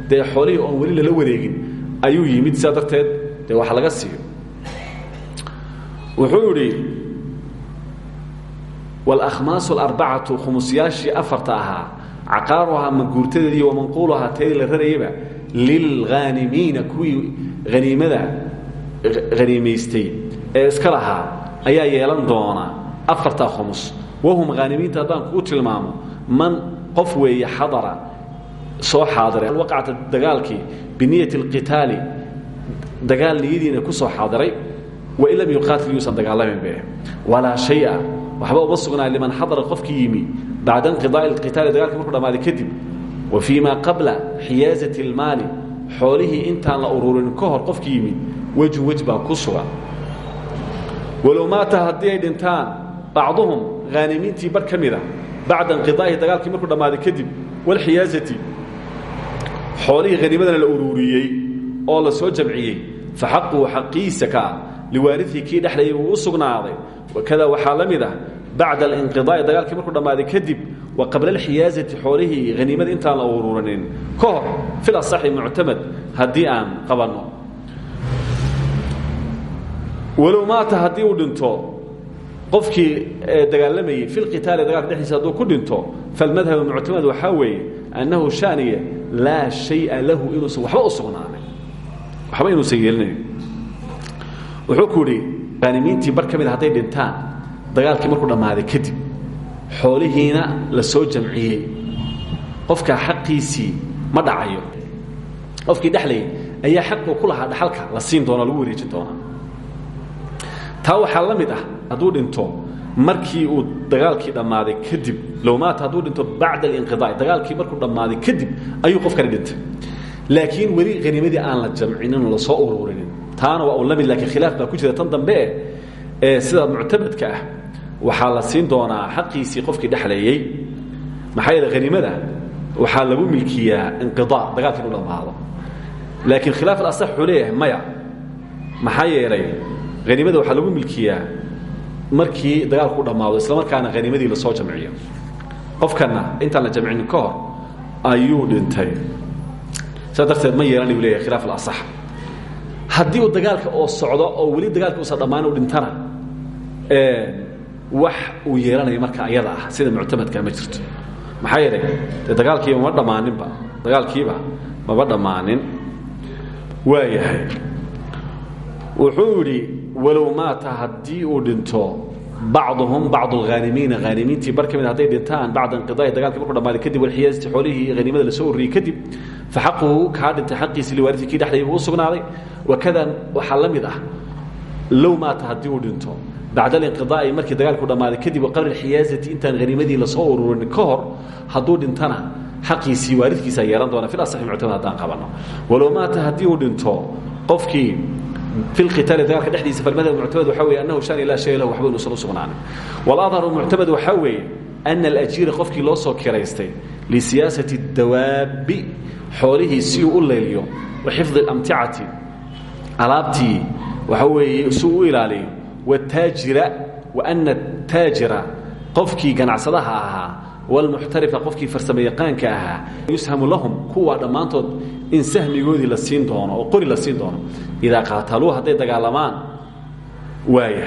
S1: dee xoolihii oon weli lala wareegin ayuu yimid sidaa darteed dee wax laga siiyo wuxuu idhi wاlأkhmaasu اlarbacatu khumusyaashii afarta ahaa caqaaruhaa manguurtadeedii wamanquuluhaa teedii la rarayaba lilghaanimiina kuwii haniimada haniimaystay ee iska lahaa ayaa yeelan doona afartaa khumus wahum haanimiinta haddaan kuu tilmaamo man qof weeye xadara soo xaadiray waqacta dagaalkii biniyati اlqitaali dagaal niyadiina ku soo xaadiray wain lam yuqaatil yuusan dagaalamin be walaa shaya waxba uma sugnaa liman xadara qofkii yimi bacda inqidaai اlqitaali dagaalkii markuu dhamaaday kadib wa fii ma qabla xiyaazati اlmaali xoolihii intaan la ururin ka hor qofkii yimid wejhu wej baa ku sugan walow maata haddii ay dhintaan bacduhum haanimiintii bar ka mida bacda inqidaaihi dagaalkii markuu dhammaaday kadib walxiyaazati xoolihii haniimadana la ururiyey oo la soo jamciyey fa xaquhu xaqiisa ka ah liwaariii kii dhexlayay wuu u sugnaaday. Wakada waxaa la mid ah bacda alinqidaai dagaalkii markuu dhammaaday kadib wa qabla alxiyaazati xoolihii haniimada intaan la ururinin ka hor fil asaxi muctamad aan qabanno. Walow maata haddii qofkii dagaalamayey fi lqitaali dagaalka dhexdiisa hadduu ku dhinto falmadhab muctamad waxaa weeye annahu shaniya laa shaya lahu inuusan waxba u sugnaanin. Waxba inuusan yeelinayn. Wuxuu ku idhi haanimiintii bar ka mid hadday dhintaan dagaalkii markuu dhammaaday kadib xoolihiina la soo jamciyey. Qofkaa xaqiisii ma dhacayo. Qofkii dhexlayay ayaa xaquu ku lahaa dhaxalka la siin doona lagu wareejin doonaa. Taa waxaa la mid ah hadduu dhinto markii uu dagaalkii dhammaaday kadib low maata hadduu dhinto bacda alinqidaai dagaalkii markuu dhammaaday kadib ayuu qofkani dhintay. Laakiin weli haniimadii aan la jamcinin la soo ururinin taana waa un la mid laakiin khilaaf baa ku jira tan dambe ee sida muctamadka ah waxaa la siin doonaa xaqiisii qofkii dhexleeyey maxaa yeele haniimada waxaa lagu milkiyaa inqidaa dagaalkii inu dhammaado laakiin khilaaf alasax wuxuu leeyahay maya. Maxaa yeelay haniimada waxaa lagu milkiyaa markii dagaalku dhammaado isla markaana haniimadii la soo jamciyo. Qofkana intaan la jamcinin ka hor ayuu dhintay. Saas darteed ma yeelan u leeyahay khilaaf alasax. Haddii uu dagaalka oo socdo oo weli dagaalka uusan dhammaan u dhintana wax uu yeelanayo marka ayada ah sida muctamadka ma jirto. Maxaa yeelay dee dagaalkiiba mama dhammaaninba dagaalkiiba maba dhammaanin. Waayahay wuxuu yidhi walow maata haddii uu dhinto bacduhum bacd alghaanimiina haanimiintii bar ka mid hadday dhintaan bacda inqidaai dagaalkii markuu dhamaaday kadib walxiyaasati xoolihii haniimada la soo ururiyey kadib fa xaquhu kaa dhintay xaqiisi liwaarisi kii dhexdayba u sugnaaday. Wakada waxaa la mid ah low maata haddii uu dhinto bacda alinqidaai markii dagaalku dhammaaday kadib qabla alxiyaasati intaan haniimadii la soo ururin ka hor hadduu dhintana xaqiisii waaridkiisa yeelan doona fil asaxi muctamad haddaan qabanno walow maata haddii uu dhinto qofkii itaali dagaalka dhediisa almadhab muctamd waa wey anahu han ilaa shay lah waxba inuusan u sugnaanin waladharu muctamad waxaa weeye ana alajiira qofkii loo soo kiraystay lisiyaasati dawaabi xoolihii siuu u leeliyo wa xifdi amticati alaabtii waxa weeye siuu u ilaaliyo wataajira wa ana ataajira qofkii ganacsadaha ahaa walmuxtarifa qofkii farsamayaqaanka ahaa yushamu lahum kuwaa dhammaantood in sahmigoodii la siin doono oo qori la siin doono idaa qaataluu hadday dagaalamaan waaya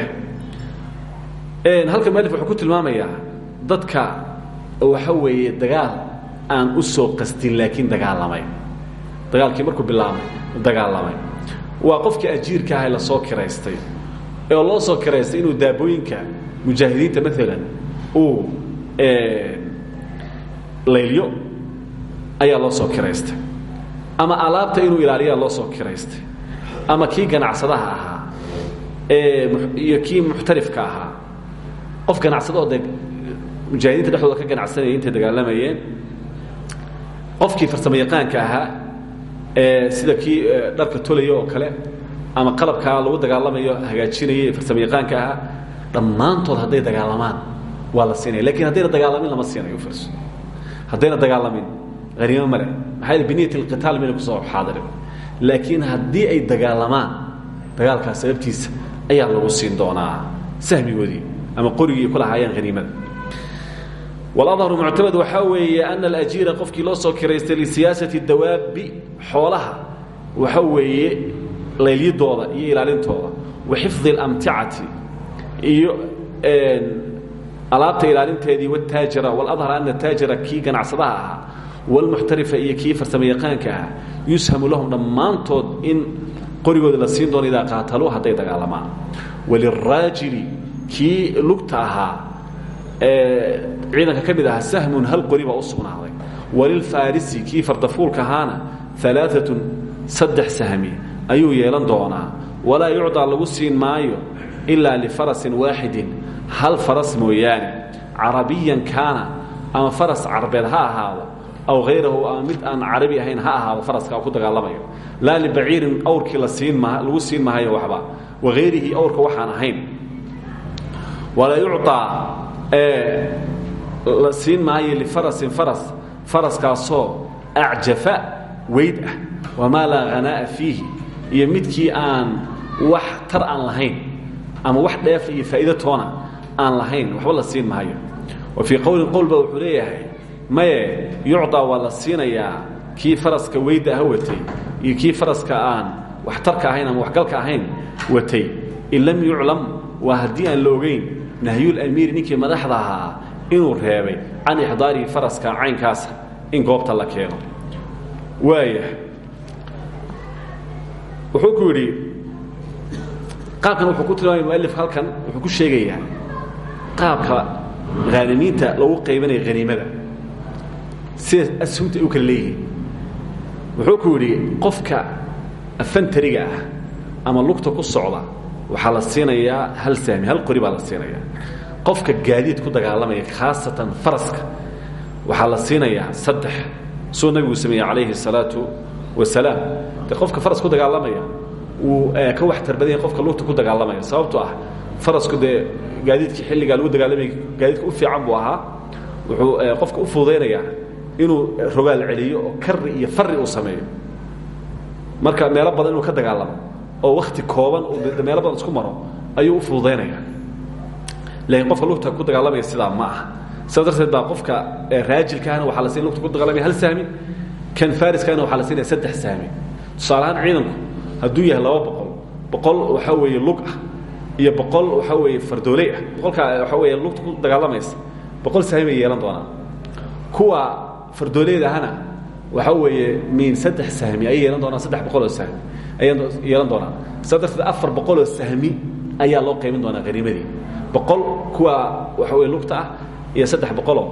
S1: halkan malif wuxuu ku tilmaamayaa dadka waxa weeye dagaal aan u soo qastin laakiin dagaalamay. Dagaalkii markuu bilaabmay dagaalamay. Waa qofkii ajiirka ahay la soo kiraystay oo loo soo kiraystay inuu daabooyinka mujaahidiinta maalan uu laylyo ayaa loo soo kiraystay ama alaabta inuu ilaaliyaa loo soo kiraystay. Ama kii ganacsadaha ahaa. Iyo kii muxtarifka ahaa. Qof ganacsado oo dee mujaahidiinta dhexdooda ka ganacsanayay intay dagaalamayeen. Qofkii farsamo yaqaanka ahaa sida kii dharka tolaya oo kale ama qalabkaa lagu dagaalamayo hagaajinaya farsamo yaqaanka ahaa dhammaantood hadday dagaalamaan waa la siinaya. Lakin haddayna dagaalamin lama siinayo firso haddayna dagaalamin haniimo male yeel biniyat alqitaal mayna ku soo xaadirin laakiin haddii ay dagaalamaan dagaalkaas sababtiisa ayaa lagu siin doonaa sahmigoodii ama qorigii ay ku lahaayeen haniimada waladharu muctamad waxaa weeye ana alajiira qofkii loo soo kiraystay lisiyaasati dawaabi xoolaha waxa weeye laylyadooda iyo ilaalintooda wa xifdi اlamticati iyo alaabta ilaalinteedii wtaajira waladhar ana taajira kii ganacsadaha walmuxtarifa iyo kii farsamo yaqaanka ahaa yushamu lahum dhammaantood in qorigooda la siin doono idaa qaataluu hadday dagaalamaan waliraajili kii lugta ahaa ciidanka ka mid ahaa sahmun hal qori baa u sugnaaday walilfarisi kii fardafuulka ahaana alaaatun saddex sahmi ayuu yeelan doonaa walaa yucdaa lagu siin maayo ilaa lifarasin waaxidin hal faras mooyaane carabiyan kaana ama faras carbeed ha ahaado aw hayrahu mid aan carabi ahayn ha ahaado faraska ku dagaalamayo laa libaciirin awrkii lagu siin mahayo waxba wahayrihi awrka waxaan ahayn walaa yucطaa la siin maayo lifarasin faras faraskaasoo acjafa weyd ah wamaa laa hanaa'a fiihi iyo midkii aan wax tar aan lahayn ama wax dheef iyo faa'iido toona aan lahayn waxba la siin maayo wa fii qowlin qowl ba wuxuu leeyahay maye yucdaa waa la siinayaa kii faraska weydda ah watay iyo kii faraska aan waxtarka ahayn ama waxgalka ahayn watay. In lam yuclam waa haddii aan la ogeyn nahyulamiiri ninkii madaxda ahaa inuu reebay can ixdaarihi faraska caynkaasa in goobta la keeno. Waaya wuxuu ku yidhi qaabkan wuxuu ku tilmaamaya mualif halkan wuxuu ku sheegayaa qaabka haanimiinta lagu qaybanayo haniimada sida ashuumta ay u kala leeyihiin. Wuxuu ku yidhi qofka afantariga ah ama lugta ku socda waxaa la siinayaa hal sahmi hal qori baa la siinayaa. Qofka gaadiid ku dagaalamaya khaasatan faraska waxaa la siinayaa saddex. Suu nabigu sameeyey calayhi الsalaatu wasalaam. De qofka faras ku dagaalamaya wuu ka waxtar badan yahay qofka lugta ku dagaalamaya. Sababto ah farasku dee gaadiidkii xilligaa lagu dagaalamaya gaadiidka u fiican buu ahaa. Wuxuu qofka u fududaynayaa inuu rogaal celiyo oo kari iyo fari uu sameeyo. Marka meelo badan inuu ka dagaalamo oo wakti kooban meelo badan isku maro ayuu u fududaynaya laakiin qofka lugta ku dagaalamaya sidaa ma aha. Sidaa darteed baa qofka raajilkaana waxaa la siin lugta ku dagaalamaya hal sahmi kan fariskaana waxaa la siinaya saddex sahmi tusaale ahaan ciidanku hadduu yahay laba boqol boqol waxaa weeye lug ah iyo boqol waxaa weeye fardooley ah. Boqolka waxaa weeye lugta ku dagaalamaysa boqol sahmi bay yeelan doonaan. Kuwa fardooleyda ahana waxaa weeye min saddex sahmi ayay yeelan doonaan saddex boqol oo sahmi ayay yeelan doonaan. Darteed afar boqol oo sahmi ayaa loo qaybin doonaa haniimadii boqol kuwa waxa weye lugta ah iyo saddex boqoloo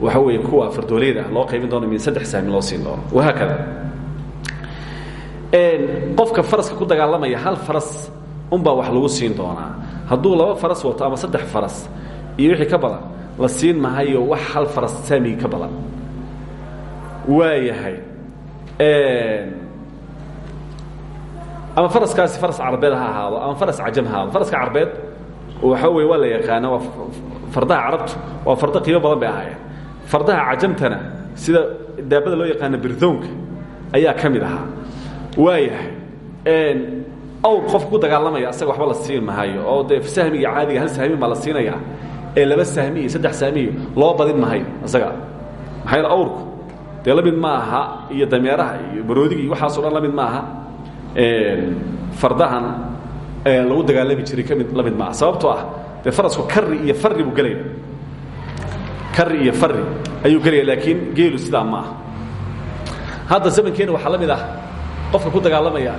S1: waxa weeye kuwa fardooleyda ah loo qaybin doono min saddex sahmi loo siin doono wahaakada qofka faraska ku dagaalamaya hal faras unbaa wax lagu siin doonaa. Hadduu laba faras wato ama saddex faras iyo wixii ka badan la siin mahayo wax hal faras saamigi ka badan waayahay. Ama faraskaasi faras carbeed ha ahaado ama faras cajam ha ahaado. Faraska carbeed waxa weye waa la yaqaana waa fardaha carabtu waa fardo qiimo badan bay ahaayeen. Fardaha cajamtana sida daabada loo yaqaana birdownka ayaa ka mid ahaa. Waayahay awr qofka ku dagaalamaya asaga waxba la siin mahayo oo dee sahmiga caadiga hal sahmin baa la siinaya ee laba sahmi iyo saddex sahmiyo loo badin mahayo isaga maxaa yaele awrku dee la mid ma aha iyo dameeraha iyo baroodiga iyo waxaaso dhan la mid ma aha fardahan lagu dagaalami jiray ka mid la mid maaha. Sababtoo ah dee farasku kari iyo fari buu gelaya. Kari iyo fari ayuu gelaya laakiin geelu sidaa ma aha hadda zamankeena waxaa la mid ah qofka ku dagaalamaya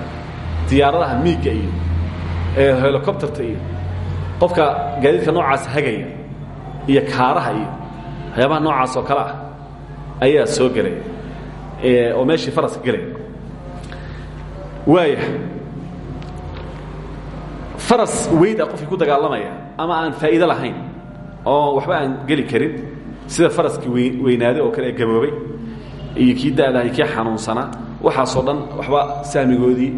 S1: diyaaradaha miigga iyo helicobterta iyo qofka gaadiidka noocaas hagaya iyo kaaraha iyo waxyaabaha noocaas oo kale ah ayaa soo gelaya oo meeshii faraska gelaya waaya faras weyd ah qofkii ku dagaalamaya ama aan faa'iido lahayn oo waxba aan geli karin sida faraskii weynaaday oo kale ee gaboobay iyo kii da'dahay kii xanuunsanaa waxaasoo dhan waxba sahmigoodii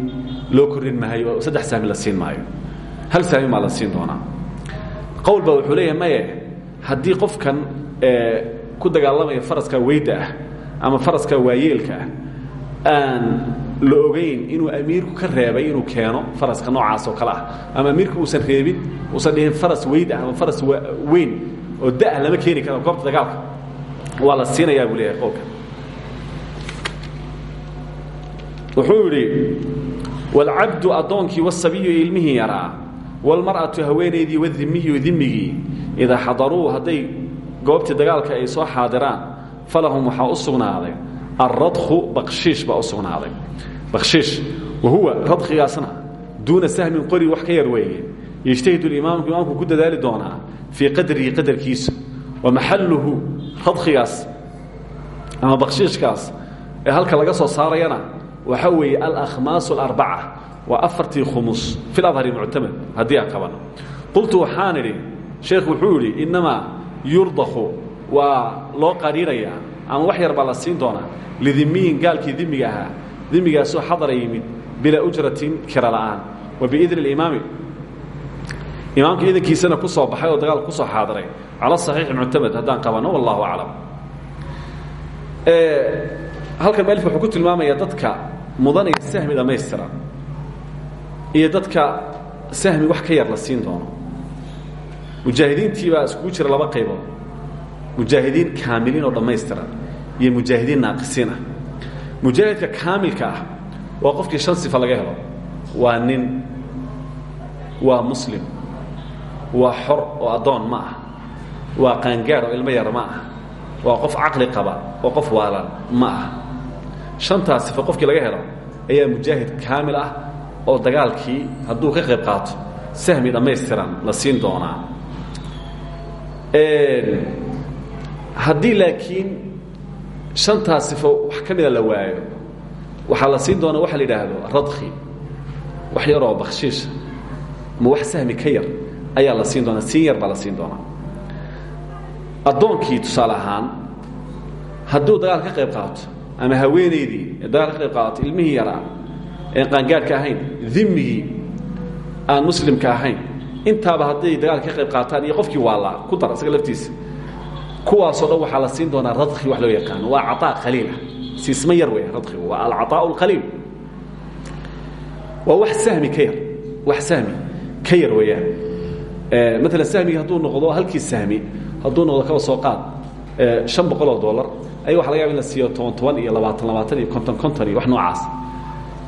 S1: loo korin maayo oo saddex sahmi la siin maayo. Hal sahmi maa la siin doonaa. Qowl baa wuxuu leeyahay maye haddii qofkan ku dagaalamaya faraska weyda ah ama faraska waayeelka ah aan la ogayn inuu amiirku ka reebay inuu keeno faraska noocaas oo kale ah ama amiirku uusan reebin uusan dhihin faras weyd ah ama faras weyn oo da'ah lama keeni karo goobta dagaalka waa la siinayaa buu leeyahay qowlka wuxuu yidhi wاlcabdu addoonkii wاsabiyu ilmihii yaraa wاlmarأaةu haweenaydii wadimiyu dimigii idaa xadaruu hadday goobtii dagaalka ay soo xaadiraan falahum waxaa u sugnaaday alradku bakshiish baa u sugnaaday. Bakshiish wahuwa radkigaasna duuna sahmin qori wax ka yar weeye. Yejtahidu imaamku imaamku ku dadaali doonaa fii qadrihi qadarkiisa. Wa maxaluhu radkigaas ama bakshiishkaas ee halka laga soo saarayana waxaa weeye alahmaas alarbaca waa afartii khumus fi adhari muctamad haddii aan qabano. Qultu waxaan idhi sheekhu wuxuu yidhi innamaa yurdaku waa loo qadhiirayaa ama wax yar baa la siin doonaa lidimiyin gaalkii dimiga ahaa. Dimigaasoo xadara yimid bilaa ujratin kira la'aan. Wa biidni اlimaami imaamka idankiisana ku soo baxay oo dagaalka ku soo xaadiray. Cala صaxiixi muctamad haddaan qabano wallahu aclam. Halkan malif wuxuu ku tilmaamayaa dadka mudanaya sahmi dhammaystiran iyo dadka sahmi wax ka yar la siin doono mujaahidiintii baa iskugu jira laba qaybood. Mujaahidiin kaamiliin oo dhammaystiran iyo mujaahidiin naaqisiin ah. Mujaahidka kaamilka ah waa qofkii shan sifa laga helo. Waa nin waa muslim waa xor oo addoon ma ah waa qaangaad oo ilmo yar ma ah waa qof caqli qaba oo qof waalan ma ah shantaas sifa qofkii laga helo ayaa mujaahid kaamil ah oo dagaalkii hadduu ka qayb qaato sahmi dhammaystiran la siin doonaa haddii laakiin shantaas sifo wax ka mida la waayo waxaa la siin doonaa waxa la yidhaahdo radki wax yaroo bakshiisha ma wax sahmi ka yar ayaa la siin doonaa siin yar baa la siin doonaa. Addoonkii tusaale ahaan hadduu dagaal ka qayb qaato ama haweenaydii ee dagaal ka qayb qaadato ilmihii yaraa een qaangaadhka ahayn dimigii aan muslimka ahayn intaaba hadday dagaal ka qayb qaataan iyo qofkii waalaa ku dar isaga laftiisa. Kuwaasoo dhan waxaa la siin doonaa radki wax loo yaqaano waa caaa qaliilah siisma yar wey radkigu waa alcaaa اlqaliil waa wax sahmi ka yar wax sahmi ka yar weeyaan maalan sahmigii hadduu noqdo halkii sahmi hadduu noqdo kaba soo qaad. An boqol oo dolar aya waxa laga yaba in la siiyo toban toban iyo labaatan labaatan iyo konton konton iyo wax noocaas.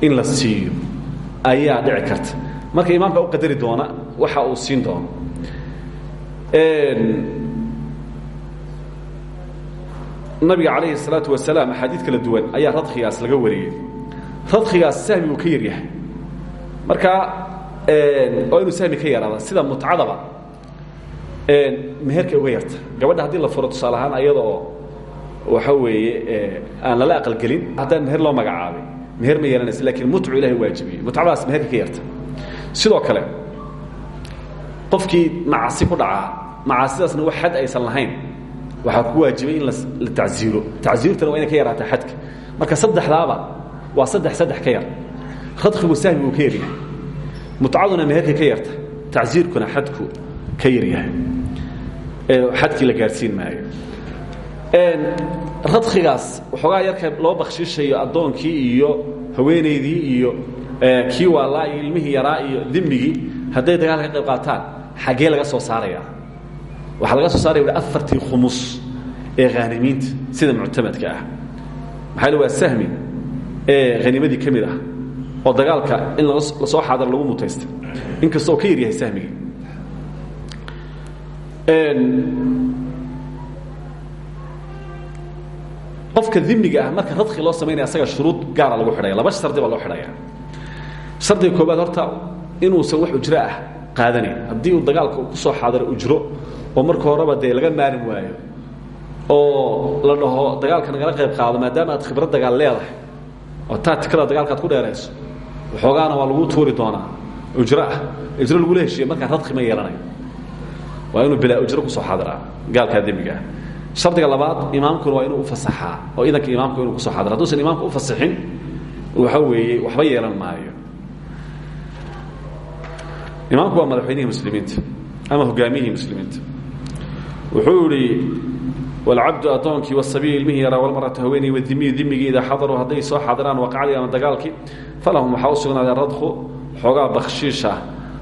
S1: In la siiyo ayaa dhici karta. Marka imaamka u qadari doona waxa uu siin doono. Nabiga calayhi الsalaatu wasalaam axaadiid kala duwan ayaa radkigaas laga wariyey. Radkigaas sahmiguu ka yar yahay. Marka oo inuu sahmi ka yaraada sida mutcadaba meherkay uga yarta. Gabadha haddii la furo tusaale ahaan ayada oo waxa weeye aan lala aqalgelin haddaan meher loo magacaabay. Meher ma yeelanaysa lakiin mutcu ilahay waajibiyey. Mutcadaas meherka ka yarta. Sidoo kale qofkii macasi ku dhacaa macaasidaasna wax xad aysan lahayn waxaa ku waajibay in la tacziiro tacziirtana waa inay ka yaraataa xadka. Marka saddexdaaba waa saddex saddex ka yar. Radkigu sahmi uu ka yaryahay mutcaduna meherka ka yarta. Tacziirkuna xadku ka yaryahay xadkii la gaadhsiin maayo. Radkigaas waxoogaa yarka loo bakshiishayo addoonkii iyo haweenaydii iyo kii waalaa iyo ilmihii yaraa iyo dimmigii hadday dagaalka ka qayb qaataan xaggee laga soo saaraya. Waxaa laga soo saaraya afartii khumus ee khaanimiinta sida muctamadka ah. Maxaa waa sahmi ee haniimadii ka mid ah oo dagaalka in la soo xaadar lagu mutaystay inkasta oo ka yar yahay sahmigii qofka dimiga ah marka radki loo samaynaya asaga shuruud gaara lagu xidhaya laba shardi baa loo xidhaya. Shardiga koobaad horta inuusan wax ujro ah qaadanayn haddii uu dagaalka ku soo xaadaro ujro oo marka horeba dee laga maarin waayo oo la dhaho dagaalka nagala qayb qaado maadaama aad khibrad dagaal leedahay oo taatikada dagaalka ad ku dheerayso waxoogaana waa lagu tuuri doonaa ujro ah. Ujro lagula heshiiye markaa radki ma yeelanayo waa inuu bilaa ujro ku soo xaadiraa gaalkaa demiga. Ah shardiga labaad imaamkuna waa inuu ufasaxaa oo idanka imaamku inuu ku soo xadiro hadduusan imaamku ufasaxin waxa weeye waxba yeelan maayo imaamku waa madaxweynihii muslimiinta ama hogaamiyihii muslimiinta. Wuxuu idhi walcabdu addoonkii wasabiy ilmihii yaraa walmaratu haweeney wadimiyi dimigii idaa xadaruu hadday soo xadiraan waqacdii ama dagaalkii falahum waxaa u sugnaaday radku xoogaa bakshiisha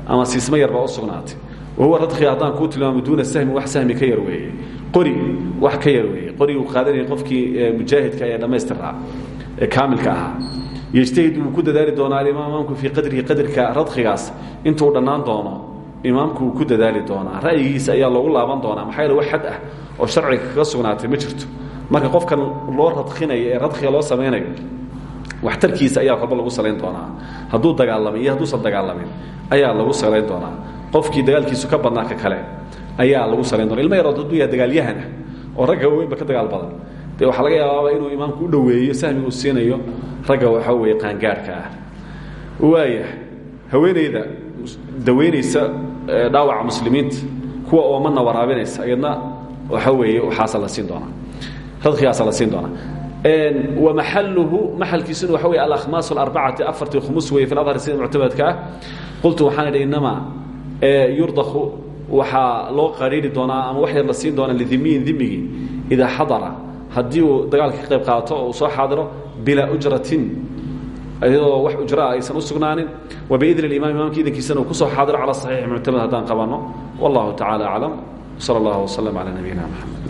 S1: ama siisma yar baa u sugnaatay. Wahuwa radkii haddaan kuu tilmaamo duuna sahmi wax sahmi ka yar weeye. Qori wax ka yar weeye. Qoriguu qaadanayay qofkii mujaahidka ee dhammaystiraa ee kaamilka ahaa yejtahid wuu ku dadaali doonaa alimaam imaamku fii qadrihi qadarka radkigaas intuu dhannaan doono imaamku wuu ku dadaali doonaa. Ra'yigiisa ayaa loogu laaban doonaa. Maxaa yeele wax xad ah oo sharciga kaga sugnaatay ma jirto. Marka qofkan loo radkinayo ee radkiga loo samaynayo waxtarkiisa ayaa kolba lagu salayn doonaa. Hadduu dagaalamay iyo hadduusan dagaalamin ayaa lagu salayn doonaa. Qofkii dagaalkiisu ka badnaa ka kale ayaa lagu salayn doona ilma yarood hadduu yahay dagaalyahan ah oo ragga weynba ka dagaal badan dee waxaa laga yaabaaba inuu imaamku u dhoweeyo sahmi uu siinayo ragga waxaa weeye qaangaadhka ah. Waaya haweenayda daweynaysa dhaawaca muslimiinta kuwa oomana waraabinaysa iyadna waxa weeye waxaasa la siin doonaa. Radkigaasa la siin doonaa. Wamaxaluhu maxalkiisuna waxa wey alahmaas alarbacati afartii khumus weye fi adhari sida muctamadka ah. Qultu waxaan idhi inamaa yurdaku waxaa loo qariiri doonaa ama wax yar la siin doonaa lidimiyin dimigii idaa xadara haddii uu dagaalka ka qayb qaato oo uu soo xaadiro bilaa ujratin iyadoo wax ujraa aysan u sugnaanin wa biidni اlimam imamka idankiisana uu kusoo xaadiro cala صaxiixi muctamad haddaan qabanno wallahu tacala aclam sal اllah wslm calى nabiyina mxamed